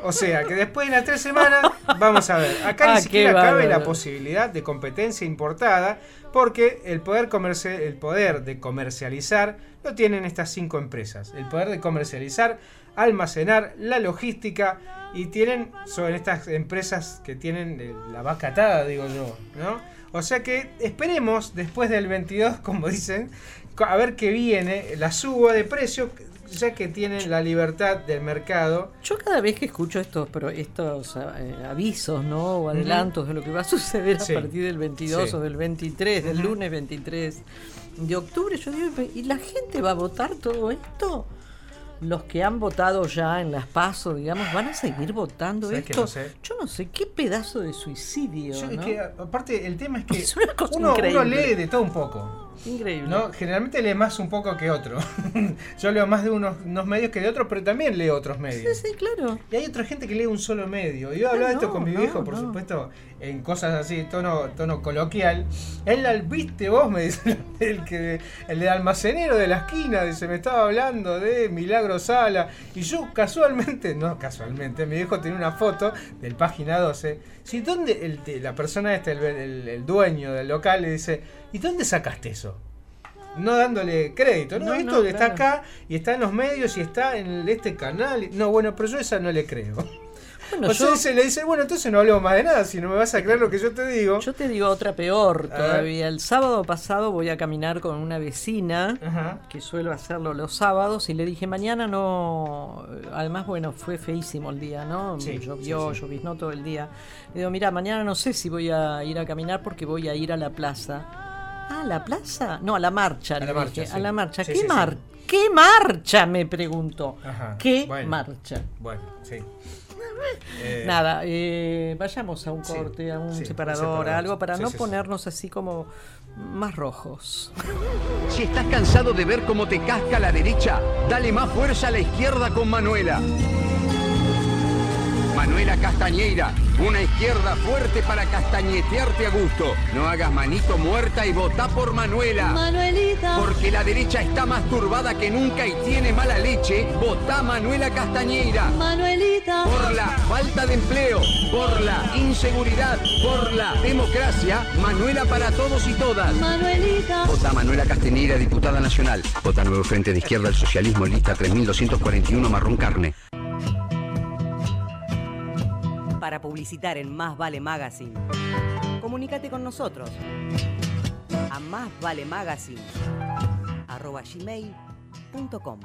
O sea, que después de las tres semanas, vamos a ver. Acá Ah, ni siquiera cabe la posibilidad de competencia importada, porque el poder, el poder de comercializar lo tienen estas cinco empresas. El poder de comercializar, almacenar, la logística, y tienen, son estas empresas que tienen eh, la vaca atada, digo yo, ¿no? O sea que esperemos después del 22, como dicen, a ver qué viene, la suba de precio, ya que tienen la libertad del mercado. Yo cada vez que escucho estos, pero estos eh, avisos, ¿no? O adelantos de lo que va a suceder Sí. a partir del 22 Sí. o del 23, del lunes 23 de octubre, yo digo, ¿y la gente va a votar todo esto? Los que han votado ya en las PASO, digamos, van a seguir votando ¿Sabes que esto. no sé? Yo no sé qué pedazo de suicidio. Yo, es ¿no? que, aparte, el tema es que Es una cosa uno, uno lee de todo un poco. Increíble. No, generalmente lee más un poco que otro. Yo leo más de unos, unos medios que de otros, pero también leo otros medios. Sí, sí, claro. Y hay otra gente que lee un solo medio. Yo hablaba de esto no, con mi no, viejo, por no. supuesto, en cosas así, tono, tono coloquial. Él al viste vos, me dice el que el de almacenero de la esquina, dice, me estaba hablando de Milagro Sala. Y yo casualmente, no casualmente, mi viejo tenía una foto del página 12. Si dónde el, la persona esta, el, el- el dueño del local, le dice, ¿y dónde sacaste eso? No dándole crédito, ¿no? No, Esto no, está claro. acá y está en los medios y está en este canal. No, bueno, pero yo esa no le creo. Bueno, o sea, yo- dice- le dice, bueno, entonces no hablemos más de nada, si no me vas a creer lo que yo te digo. Yo te digo otra peor A todavía. El sábado pasado voy a caminar con una vecina, Ajá. que suelo hacerlo los sábados, y le dije, mañana no... Además, bueno, fue feísimo el día, ¿no? Sí, Llovió, sí, sí. lloviznó todo el día. Le digo, mira, mañana no sé si voy a ir a caminar porque voy a ir a la plaza. ¿Ah, la plaza? No, a la marcha. A la marcha, dije, sí. A la marcha. Sí, ¿Qué, sí, sí. mar ¿Qué marcha? Me preguntó. Ajá, ¿Qué bueno. marcha? Bueno, sí. Eh, Nada, eh, vayamos a un sí, corte, a un sí, separador, separador. a algo para Sí, no sí, sí. ponernos así como más rojos. Si estás cansado de ver cómo te casca la derecha, dale más fuerza a la izquierda con Manuela. Manuela Castañeira, una izquierda fuerte para castañetearte a gusto. No hagas manito muerta y votá por Manuela. Manuelita. Porque la derecha está más turbada que nunca y tiene mala leche. Votá Manuela Castañeira. Manuelita. Por la falta de empleo, por la inseguridad, por la democracia, Manuela para todos y todas. Manuelita. Vota Manuela Castañeira, diputada nacional. Vota Nuevo Frente de Izquierda al Socialismo, lista 3241, marrón carne. Para publicitar en Más Vale Magazine, comunícate con nosotros a Más Vale Magazine arroba gmail.com.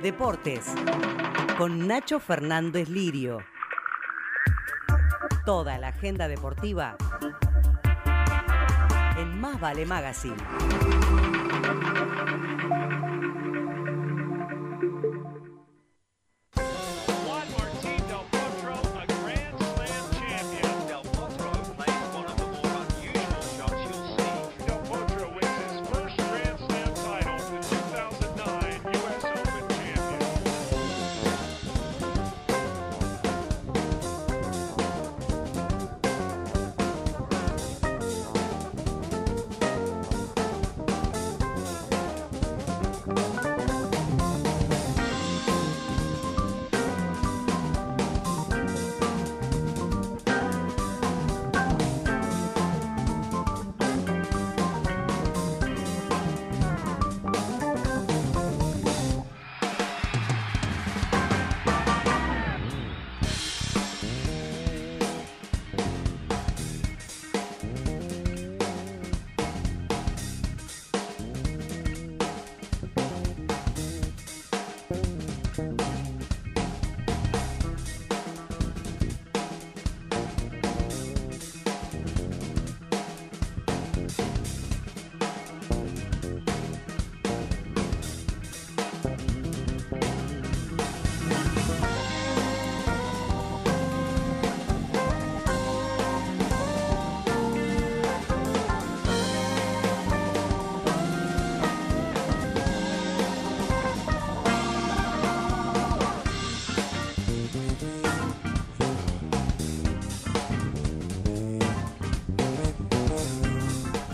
Deportes con Nacho Fernández Lirio. Toda la agenda deportiva en Más Vale Magazine.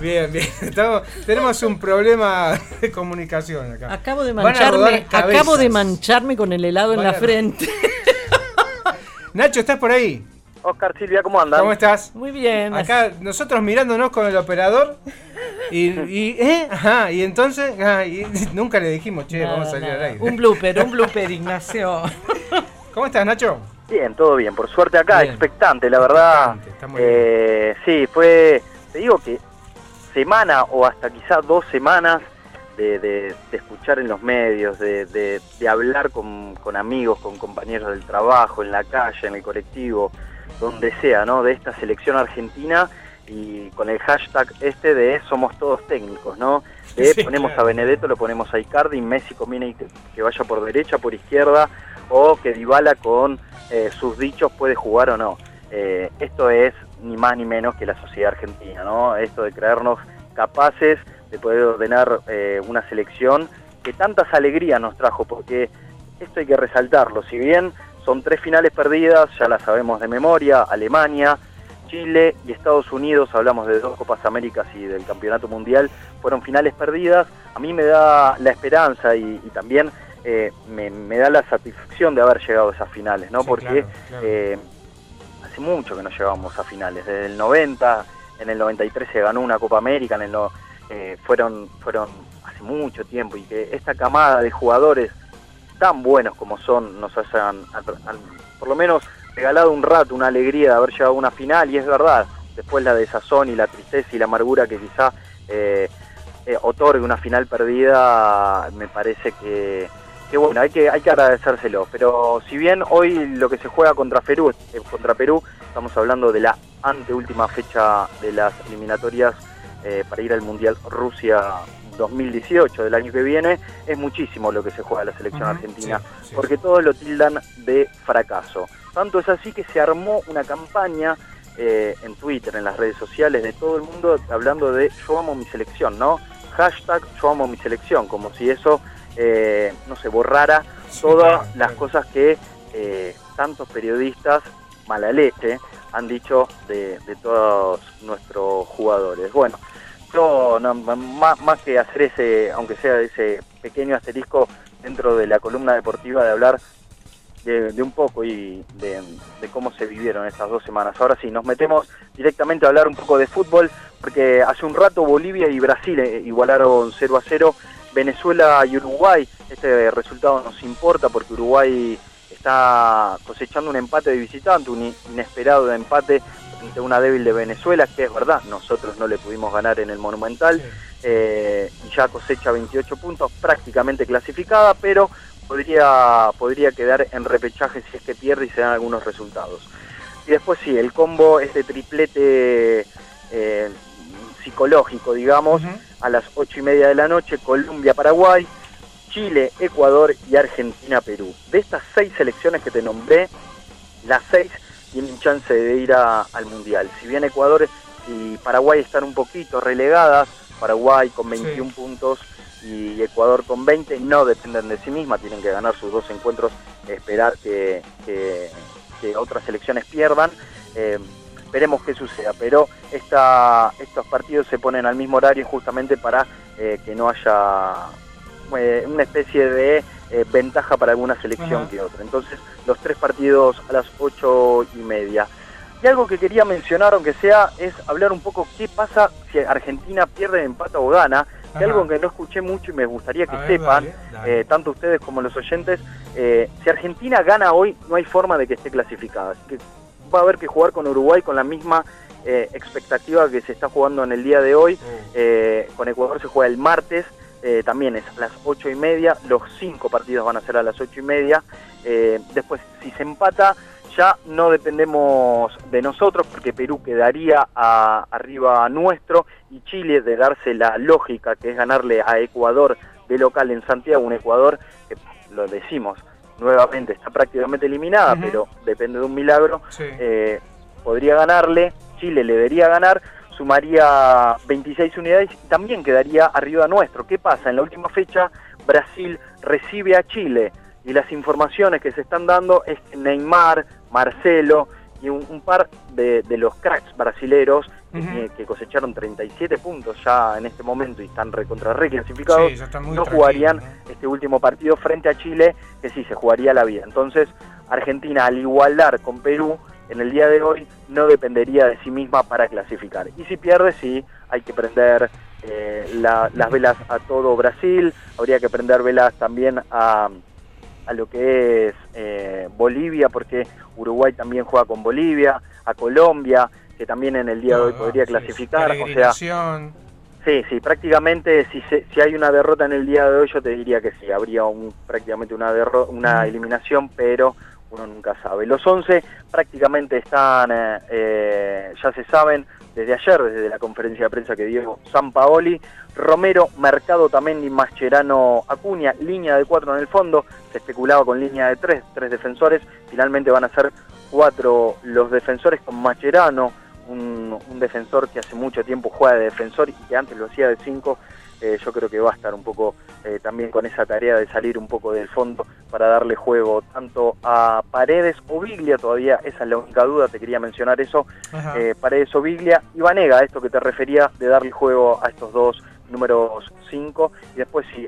Bien, bien. Estamos- tenemos un problema de comunicación acá. Acabo de mancharme, acabo de mancharme con el helado en Van la frente. Nacho, ¿estás por ahí? Oscar Silvia, ¿cómo andan? ¿Cómo estás? Muy bien. Acá nosotros mirándonos con el operador y, y, ¿eh? Ajá, y entonces ah, y nunca le dijimos, che, Nada, vamos a salir nada. al aire. Un blooper, un blooper, Ignacio. ¿Cómo estás, Nacho? Bien, todo bien, por suerte acá, Bien. expectante, la verdad. Expectante, está muy Eh, sí, fue, te digo que semana o hasta quizá dos semanas de, de- de escuchar en los medios, de, hablar con, con amigos, con compañeros del trabajo, en la calle, en el colectivo, donde sea, ¿no? De esta selección argentina y con el hashtag este de somos todos técnicos, ¿no? De Sí, ponemos claro. a Benedetto, lo ponemos a Icardi, Messi conviene que, que vaya por derecha, por izquierda, o que Dybala con eh, sus dichos puede jugar o no. Eh, esto es ni más ni menos que la sociedad argentina, ¿no? Esto de creernos capaces de poder ordenar eh, una selección que tantas alegrías nos trajo, porque esto hay que resaltarlo, si bien son tres finales perdidas, ya las sabemos de memoria, Alemania, Chile y Estados Unidos, hablamos de dos Copas Américas y del Campeonato Mundial, fueron finales perdidas, a mí me da la esperanza y, y también eh, me, me, da la satisfacción de haber llegado a esas finales, ¿no? Sí, Porque claro, claro. Eh, mucho que no llegábamos a finales, desde el 90, en el 93 se ganó una Copa América, en el eh, fueron, fueron hace mucho tiempo y que esta camada de jugadores tan buenos como son nos hayan, por lo menos, regalado un rato, una alegría de haber llegado a una final, y es verdad, después la desazón y la tristeza y la amargura que quizá eh, eh, otorgue una final perdida, me parece que, que bueno, hay que, hay que agradecérselo. Pero si bien hoy lo que se juega contra Perú, eh, contra Perú, estamos hablando de la anteúltima fecha de las eliminatorias eh, para ir al Mundial Rusia 2018 del año que viene, es muchísimo lo que se juega la selección argentina, sí, sí. porque todos lo tildan de fracaso. Tanto es así que se armó una campaña eh, en Twitter, en las redes sociales, de todo el mundo hablando de yo amo mi selección, ¿no? Hashtag yo amo mi selección, como si eso, eh, no se borrara todas las cosas que eh, tantos periodistas mala leche han dicho de, de todos nuestros jugadores. Bueno, yo no, más, más que hacer ese, aunque sea ese pequeño asterisco dentro de la columna deportiva de hablar de, de un poco y de, de cómo se vivieron estas dos semanas. Ahora sí, nos metemos directamente a hablar un poco de fútbol, porque hace un rato Bolivia y Brasil eh, igualaron 0 a 0, Venezuela y Uruguay, este resultado nos importa porque Uruguay está cosechando un empate de visitante, un inesperado empate frente a una débil de Venezuela, que es verdad, nosotros no le pudimos ganar en el Monumental, eh, y ya cosecha 28 puntos, prácticamente clasificada, pero podría, podría quedar en repechaje si es que pierde y se dan algunos resultados. Y después sí, el combo, este triplete eh, psicológico, digamos, a las 8 y media de la noche, Colombia-Paraguay, Chile, Ecuador y Argentina-Perú. De estas seis selecciones que te nombré, las seis tienen chance de ir a- al Mundial. Si bien Ecuador y Paraguay están un poquito relegadas, Paraguay con 21 puntos y Ecuador con 20, no dependen de sí misma, tienen que ganar sus dos encuentros, esperar que, que- que otras selecciones pierdan. Eh, esperemos que suceda, pero esta, estos partidos se ponen al mismo horario justamente para eh, que no haya eh, una especie de eh, ventaja para alguna selección que otra. Entonces, los tres partidos a las ocho y media. Y algo que quería mencionar, aunque sea, es hablar un poco qué pasa si Argentina pierde, empata o gana, que algo que no escuché mucho y me gustaría que ver, sepan, dale, dale. eh, tanto ustedes como los oyentes, eh, si Argentina gana hoy, no hay forma de que esté clasificada. Así que va a haber que jugar con Uruguay con la misma eh, expectativa que se está jugando en el día de hoy. Eh, con Ecuador se juega el martes, eh, también es a las ocho y media. Los cinco partidos van a ser a las ocho y media. Después, si se empata, ya no dependemos de nosotros porque Perú quedaría a- arriba nuestro y Chile de darse la lógica que es ganarle a Ecuador de local en Santiago, un Ecuador que lo decimos nuevamente está prácticamente eliminada, pero depende de un milagro, Sí. eh, podría ganarle, Chile le debería ganar, sumaría 26 unidades y también quedaría arriba nuestro. ¿Qué pasa? En la última fecha Brasil recibe a Chile y las informaciones que se están dando es que Neymar, Marcelo y un, un par de, de los cracks brasileros que, Ujú. que cosecharon 37 puntos ya en este momento y están recontra reclasificados, Sí, no jugarían este último partido frente a Chile, que sí se jugaría la vida. Entonces, Argentina al igualar con Perú en el día de hoy no dependería de sí misma para clasificar. Y si pierde, sí, hay que prender eh, la- las velas a todo Brasil, habría que prender velas también a, a lo que es eh, Bolivia, porque Uruguay también juega con Bolivia, a Colombia, que también en el día de hoy Ah, podría sí, clasificar, o sea. Sí, sí, prácticamente si, se- si hay una derrota en el día de hoy yo te diría que sí, habría un, prácticamente una, derro- una eliminación, pero uno nunca sabe. Los 11 prácticamente están, eh, eh, ya se saben, desde ayer, desde la conferencia de prensa que dio San Paoli, Romero, Mercado, Tamendi, Mascherano, Acuña, línea de cuatro en el fondo, se especulaba con línea de tres, tres defensores, finalmente van a ser cuatro los defensores con Mascherano, un, un defensor que hace mucho tiempo juega de defensor y que antes lo hacía de cinco, eh, yo creo que va a estar un poco eh, también con esa tarea de salir un poco del fondo para darle juego tanto a Paredes o Biglia, todavía esa es la única duda, te quería mencionar eso, eh, Paredes o Biglia, y Vanega, esto que te refería de darle juego a estos dos números 5, y después sí,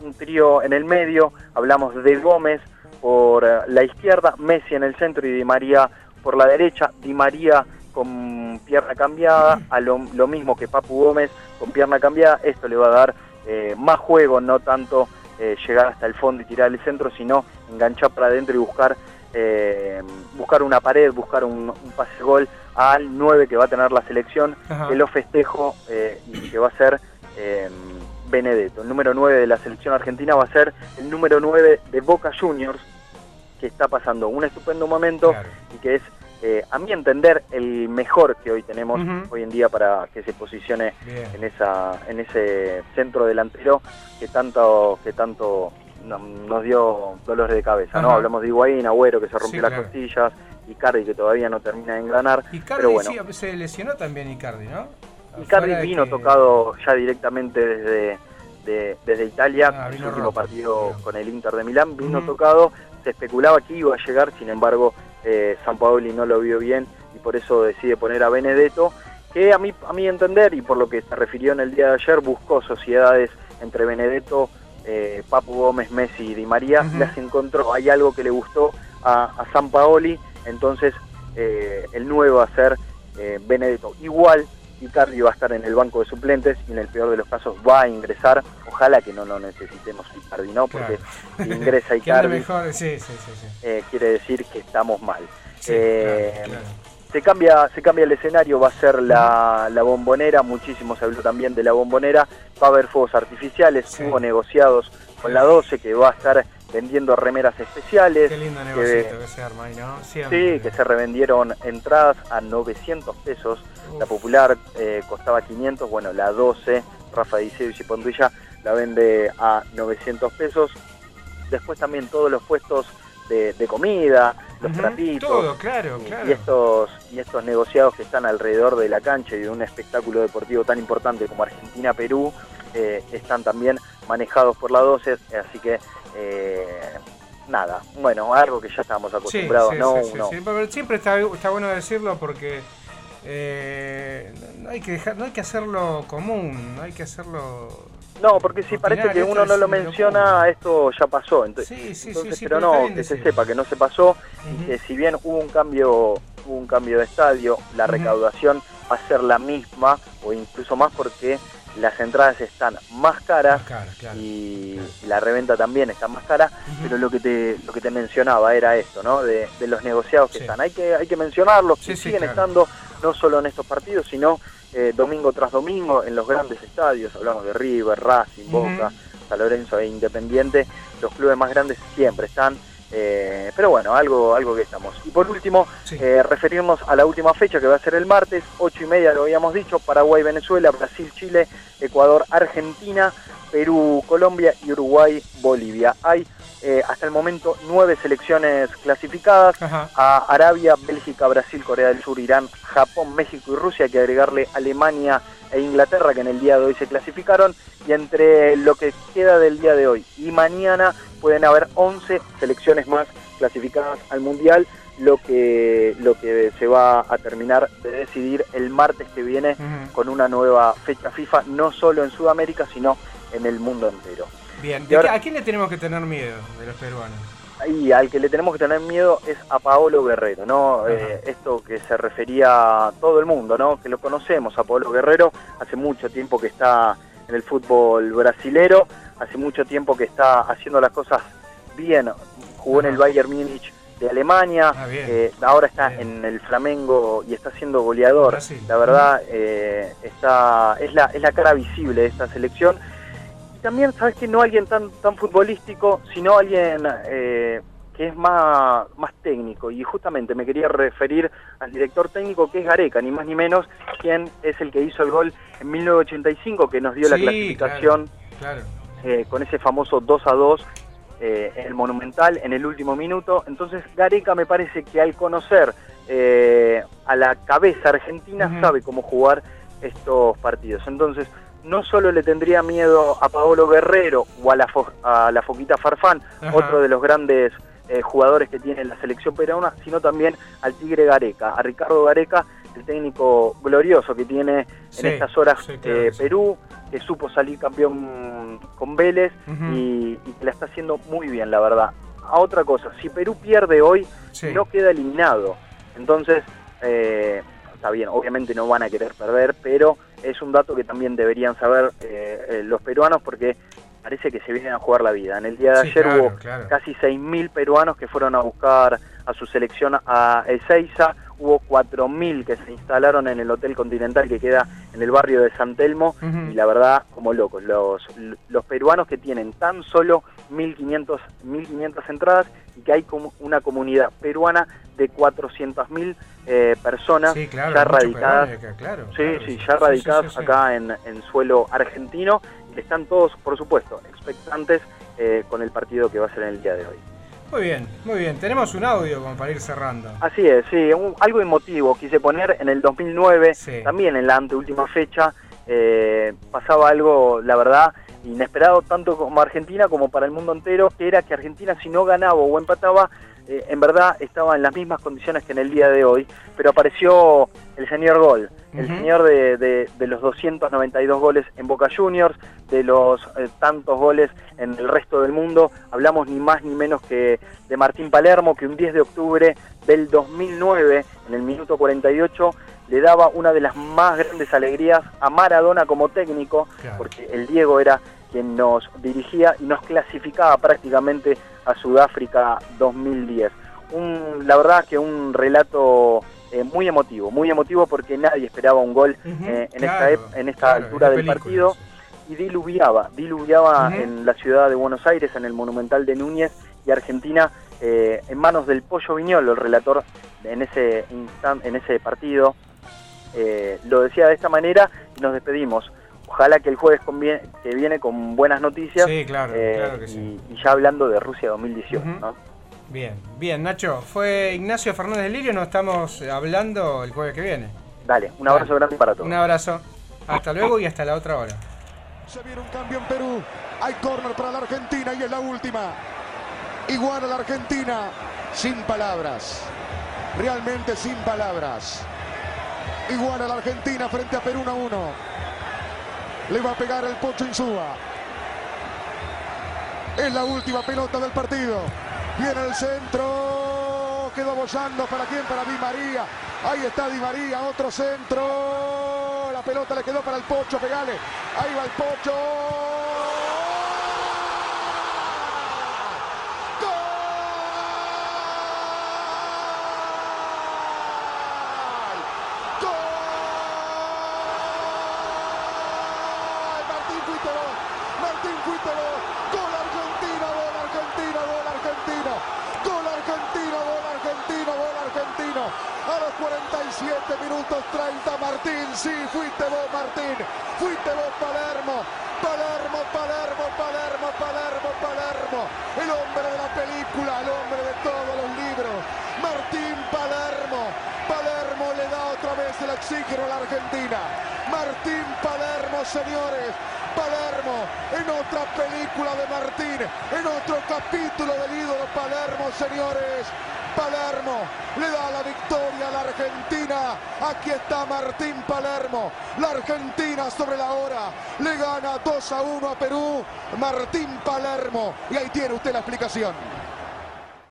un trío en el medio, hablamos de Gómez por la izquierda, Messi en el centro y Di María por la derecha, Di María con pierna cambiada, a lo, lo mismo que Papu Gómez con pierna cambiada, esto le va a dar eh, más juego, no tanto eh, llegar hasta el fondo y tirar el centro, sino enganchar para adentro y buscar eh, buscar una pared, buscar un, un pase gol al 9 que va a tener la selección, Ajá. que lo festejo y que va a ser Benedetto. El número 9 de la selección argentina va a ser el número 9 de Boca Juniors, que está pasando un estupendo momento y que es, eh, a mi entender, el mejor que hoy tenemos hoy en día para que se posicione Bien. en esa en ese centro delantero que tanto que tanto no- nos dio dolores de cabeza, ¿no? Hablamos de Higuaín, Agüero que se rompió Sí, las claro. costillas, Icardi que todavía no termina de engranar, Icardi pero bueno, sí, se lesionó también Icardi, ¿no? Icardi vino que- tocado ya directamente desde, de- desde Italia, Ah, vino último roto, partido con el Inter de Milán, vino tocado, se especulaba que iba a llegar, sin embargo, eh, San Paoli no lo vio bien y por eso decide poner a Benedetto, que a mí, a mi entender, y por lo que se refirió en el día de ayer, buscó sociedades entre Benedetto, eh, Papu Gómez, Messi y Di María, Ujú. las encontró, hay algo que le gustó a, a San Paoli, entonces eh, el nuevo va a ser eh, Benedetto. Igual, Icardi va a estar en el banco de suplentes y en el peor de los casos va a ingresar. Ojalá que no lo necesitemos Icardi, ¿no? Porque si ingresa Icardi, mejor, sí, sí, sí. eh, quiere decir que estamos mal. Eh, claro, claro. Se cambia, se cambia el escenario, va a ser la, la bombonera, muchísimo se habló también de la bombonera, va a haber fuegos artificiales, hubo negociados con la 12 que va a estar vendiendo remeras especiales. Qué lindo que- negocito que se arma ahí, ¿no? Siempre. Sí, que se revendieron entradas a 900 pesos. La popular eh, costaba 500. Bueno, la 12, Rafa Diceo y Ponduilla, la vende a 900 pesos. Después también todos los puestos de, de comida, los tratitos. todo, claro, y- claro. Y estos, y estos negociados que están alrededor de la cancha y de un espectáculo deportivo tan importante como Argentina-Perú, eh, están también manejados por la 12. Así que, eh, nada, bueno, algo que ya estábamos Sí, acostumbrados, sí, ¿no? sí, Uno- pero siempre está, está bueno decirlo porque eh, no hay que dejar, no hay que hacerlo común, no hay que hacerlo. No, porque si parece que uno no lo menciona, esto ya pasó. Ento- Sí, sí, sí, entonces, sí, pero no, que se sepa que no se pasó y que si bien hubo un cambio, hubo un cambio de estadio, la recaudación va a ser la misma o incluso más porque las entradas están más caras y la reventa también está más cara, pero lo que te lo que te mencionaba era esto, ¿no? De, de los negociados que están. Hay que hay que mencionarlos, que sí, siguen claro. estando no solo en estos partidos, sino eh, domingo tras domingo en los grandes estadios, hablamos de River, Racing. Boca, San Lorenzo e Independiente, los clubes más grandes siempre están. Eh, pero bueno, algo, algo que estamos. Y por último, eh, referirnos a la última fecha que va a ser el martes, 8 y media lo habíamos dicho, Paraguay, Venezuela, Brasil, Chile, Ecuador, Argentina, Perú, Colombia y Uruguay, Bolivia. Hay eh, hasta el momento nueve selecciones clasificadas a Arabia, Bélgica, Brasil, Corea del Sur, Irán, Japón, México y Rusia. Hay que agregarle Alemania e Inglaterra que en el día de hoy se clasificaron. Y entre lo que queda del día de hoy y mañana pueden haber 11 selecciones más clasificadas al Mundial. Lo que, lo que se va a terminar de decidir el martes que viene con una nueva fecha FIFA, no solo en Sudamérica, sino en el mundo entero. Bien, ¿de ahora- ¿a quién le tenemos que tener miedo de los peruanos? Y al que le tenemos que tener miedo es a Paolo Guerrero, ¿no? Eh, esto que se refería a todo el mundo, ¿no? Que lo conocemos, a Paolo Guerrero, hace mucho tiempo que está en el fútbol brasilero, hace mucho tiempo que está haciendo las cosas bien, jugó en el Bayern Múnich de Alemania, Ah, bien. eh, ahora está en el Flamengo y está siendo goleador. La verdad, eh, está es la, es la cara visible de esta selección. Y también, ¿sabes que No alguien tan, tan futbolístico, sino alguien eh, que es más, más técnico y justamente me quería referir al director técnico que es Gareca, ni más ni menos, quien es el que hizo el gol en 1985 que nos dio la clasificación Claro. eh, con ese famoso 2 a 2 eh, en el Monumental en el último minuto. Entonces Gareca me parece que al conocer eh, a la cabeza argentina sabe cómo jugar estos partidos. Entonces no solo le tendría miedo a Paolo Guerrero o a la, Fo- a la Foquita Farfán, Ajá. otro de los grandes eh, jugadores que tiene la selección peruana, sino también al Tigre Gareca, a Ricardo Gareca, el técnico glorioso que tiene Sí, en estas horas sí, claro eh. Perú, que supo salir campeón con Vélez y, y que la está haciendo muy bien, la verdad. A otra cosa, si Perú pierde hoy, Sí. no queda eliminado. Entonces, eh, está bien, obviamente no van a querer perder, pero es un dato que también deberían saber eh, eh, los peruanos porque parece que se vienen a jugar la vida. En el día de Sí, ayer claro, hubo claro. casi 6.000 peruanos que fueron a buscar a su selección a Ezeiza, hubo 4.000 que se instalaron en el Hotel Continental que queda en el barrio de San Telmo. Y la verdad, como locos, los, los peruanos que tienen tan solo 1.500 1.500 entradas y que hay como una comunidad peruana de 400.000 eh, personas Sí, claro, ya radicadas, acá, claro, sí, sí, ya radicadas acá en, en suelo argentino están todos, por supuesto, expectantes eh, con el partido que va a ser en el día de hoy. Muy bien, muy bien. Tenemos un audio como para ir cerrando. Así es, sí, un- algo emotivo quise poner en el 2009, Sí. también en la anteúltima fecha, eh, pasaba algo, la verdad, inesperado tanto como Argentina como para el mundo entero, que era que Argentina si no ganaba o empataba, eh, en verdad estaba en las mismas condiciones que en el día de hoy, pero apareció el señor Gol, el señor de, de- de los 292 goles en Boca Juniors, de los eh, tantos goles en el resto del mundo, hablamos ni más ni menos que de Martín Palermo, que un 10 de octubre del 2009, en el minuto 48, le daba una de las más grandes alegrías a Maradona como técnico, Claro. porque el Diego era quien nos dirigía y nos clasificaba prácticamente a Sudáfrica 2010. Un, la verdad que un relato eh, muy emotivo, muy emotivo porque nadie esperaba un gol eh, en, claro, esta, en esta claro, altura del partido y diluviaba, diluviaba en la ciudad de Buenos Aires, en el Monumental de Núñez y Argentina, eh, en manos del Pollo Viñolo, el relator en ese instan- en ese partido. Eh, lo decía de esta manera y nos despedimos. Ojalá que el jueves convie- que viene con buenas noticias Sí, claro, claro que sí. y ya hablando de Rusia 2018. Ujú. ¿no? Bien, bien, Nacho. Fue Ignacio Fernández Lirio, nos estamos hablando el jueves que viene. Dale, un abrazo grande para todos. Un abrazo. Hasta luego y hasta la otra hora. Se viene un cambio en Perú. Hay córner para la Argentina y es la última. Igual a la Argentina. Sin palabras. Realmente sin palabras. Igual a la Argentina frente a Perú 1 a 1. Le va a pegar el Pocho Insúa. Es la última pelota del partido. Viene el centro. Quedó bollando. ¿Para quién? Para Di María. Ahí está Di María. Otro centro. La pelota le quedó para el Pocho. Pegale. Ahí va el Pocho.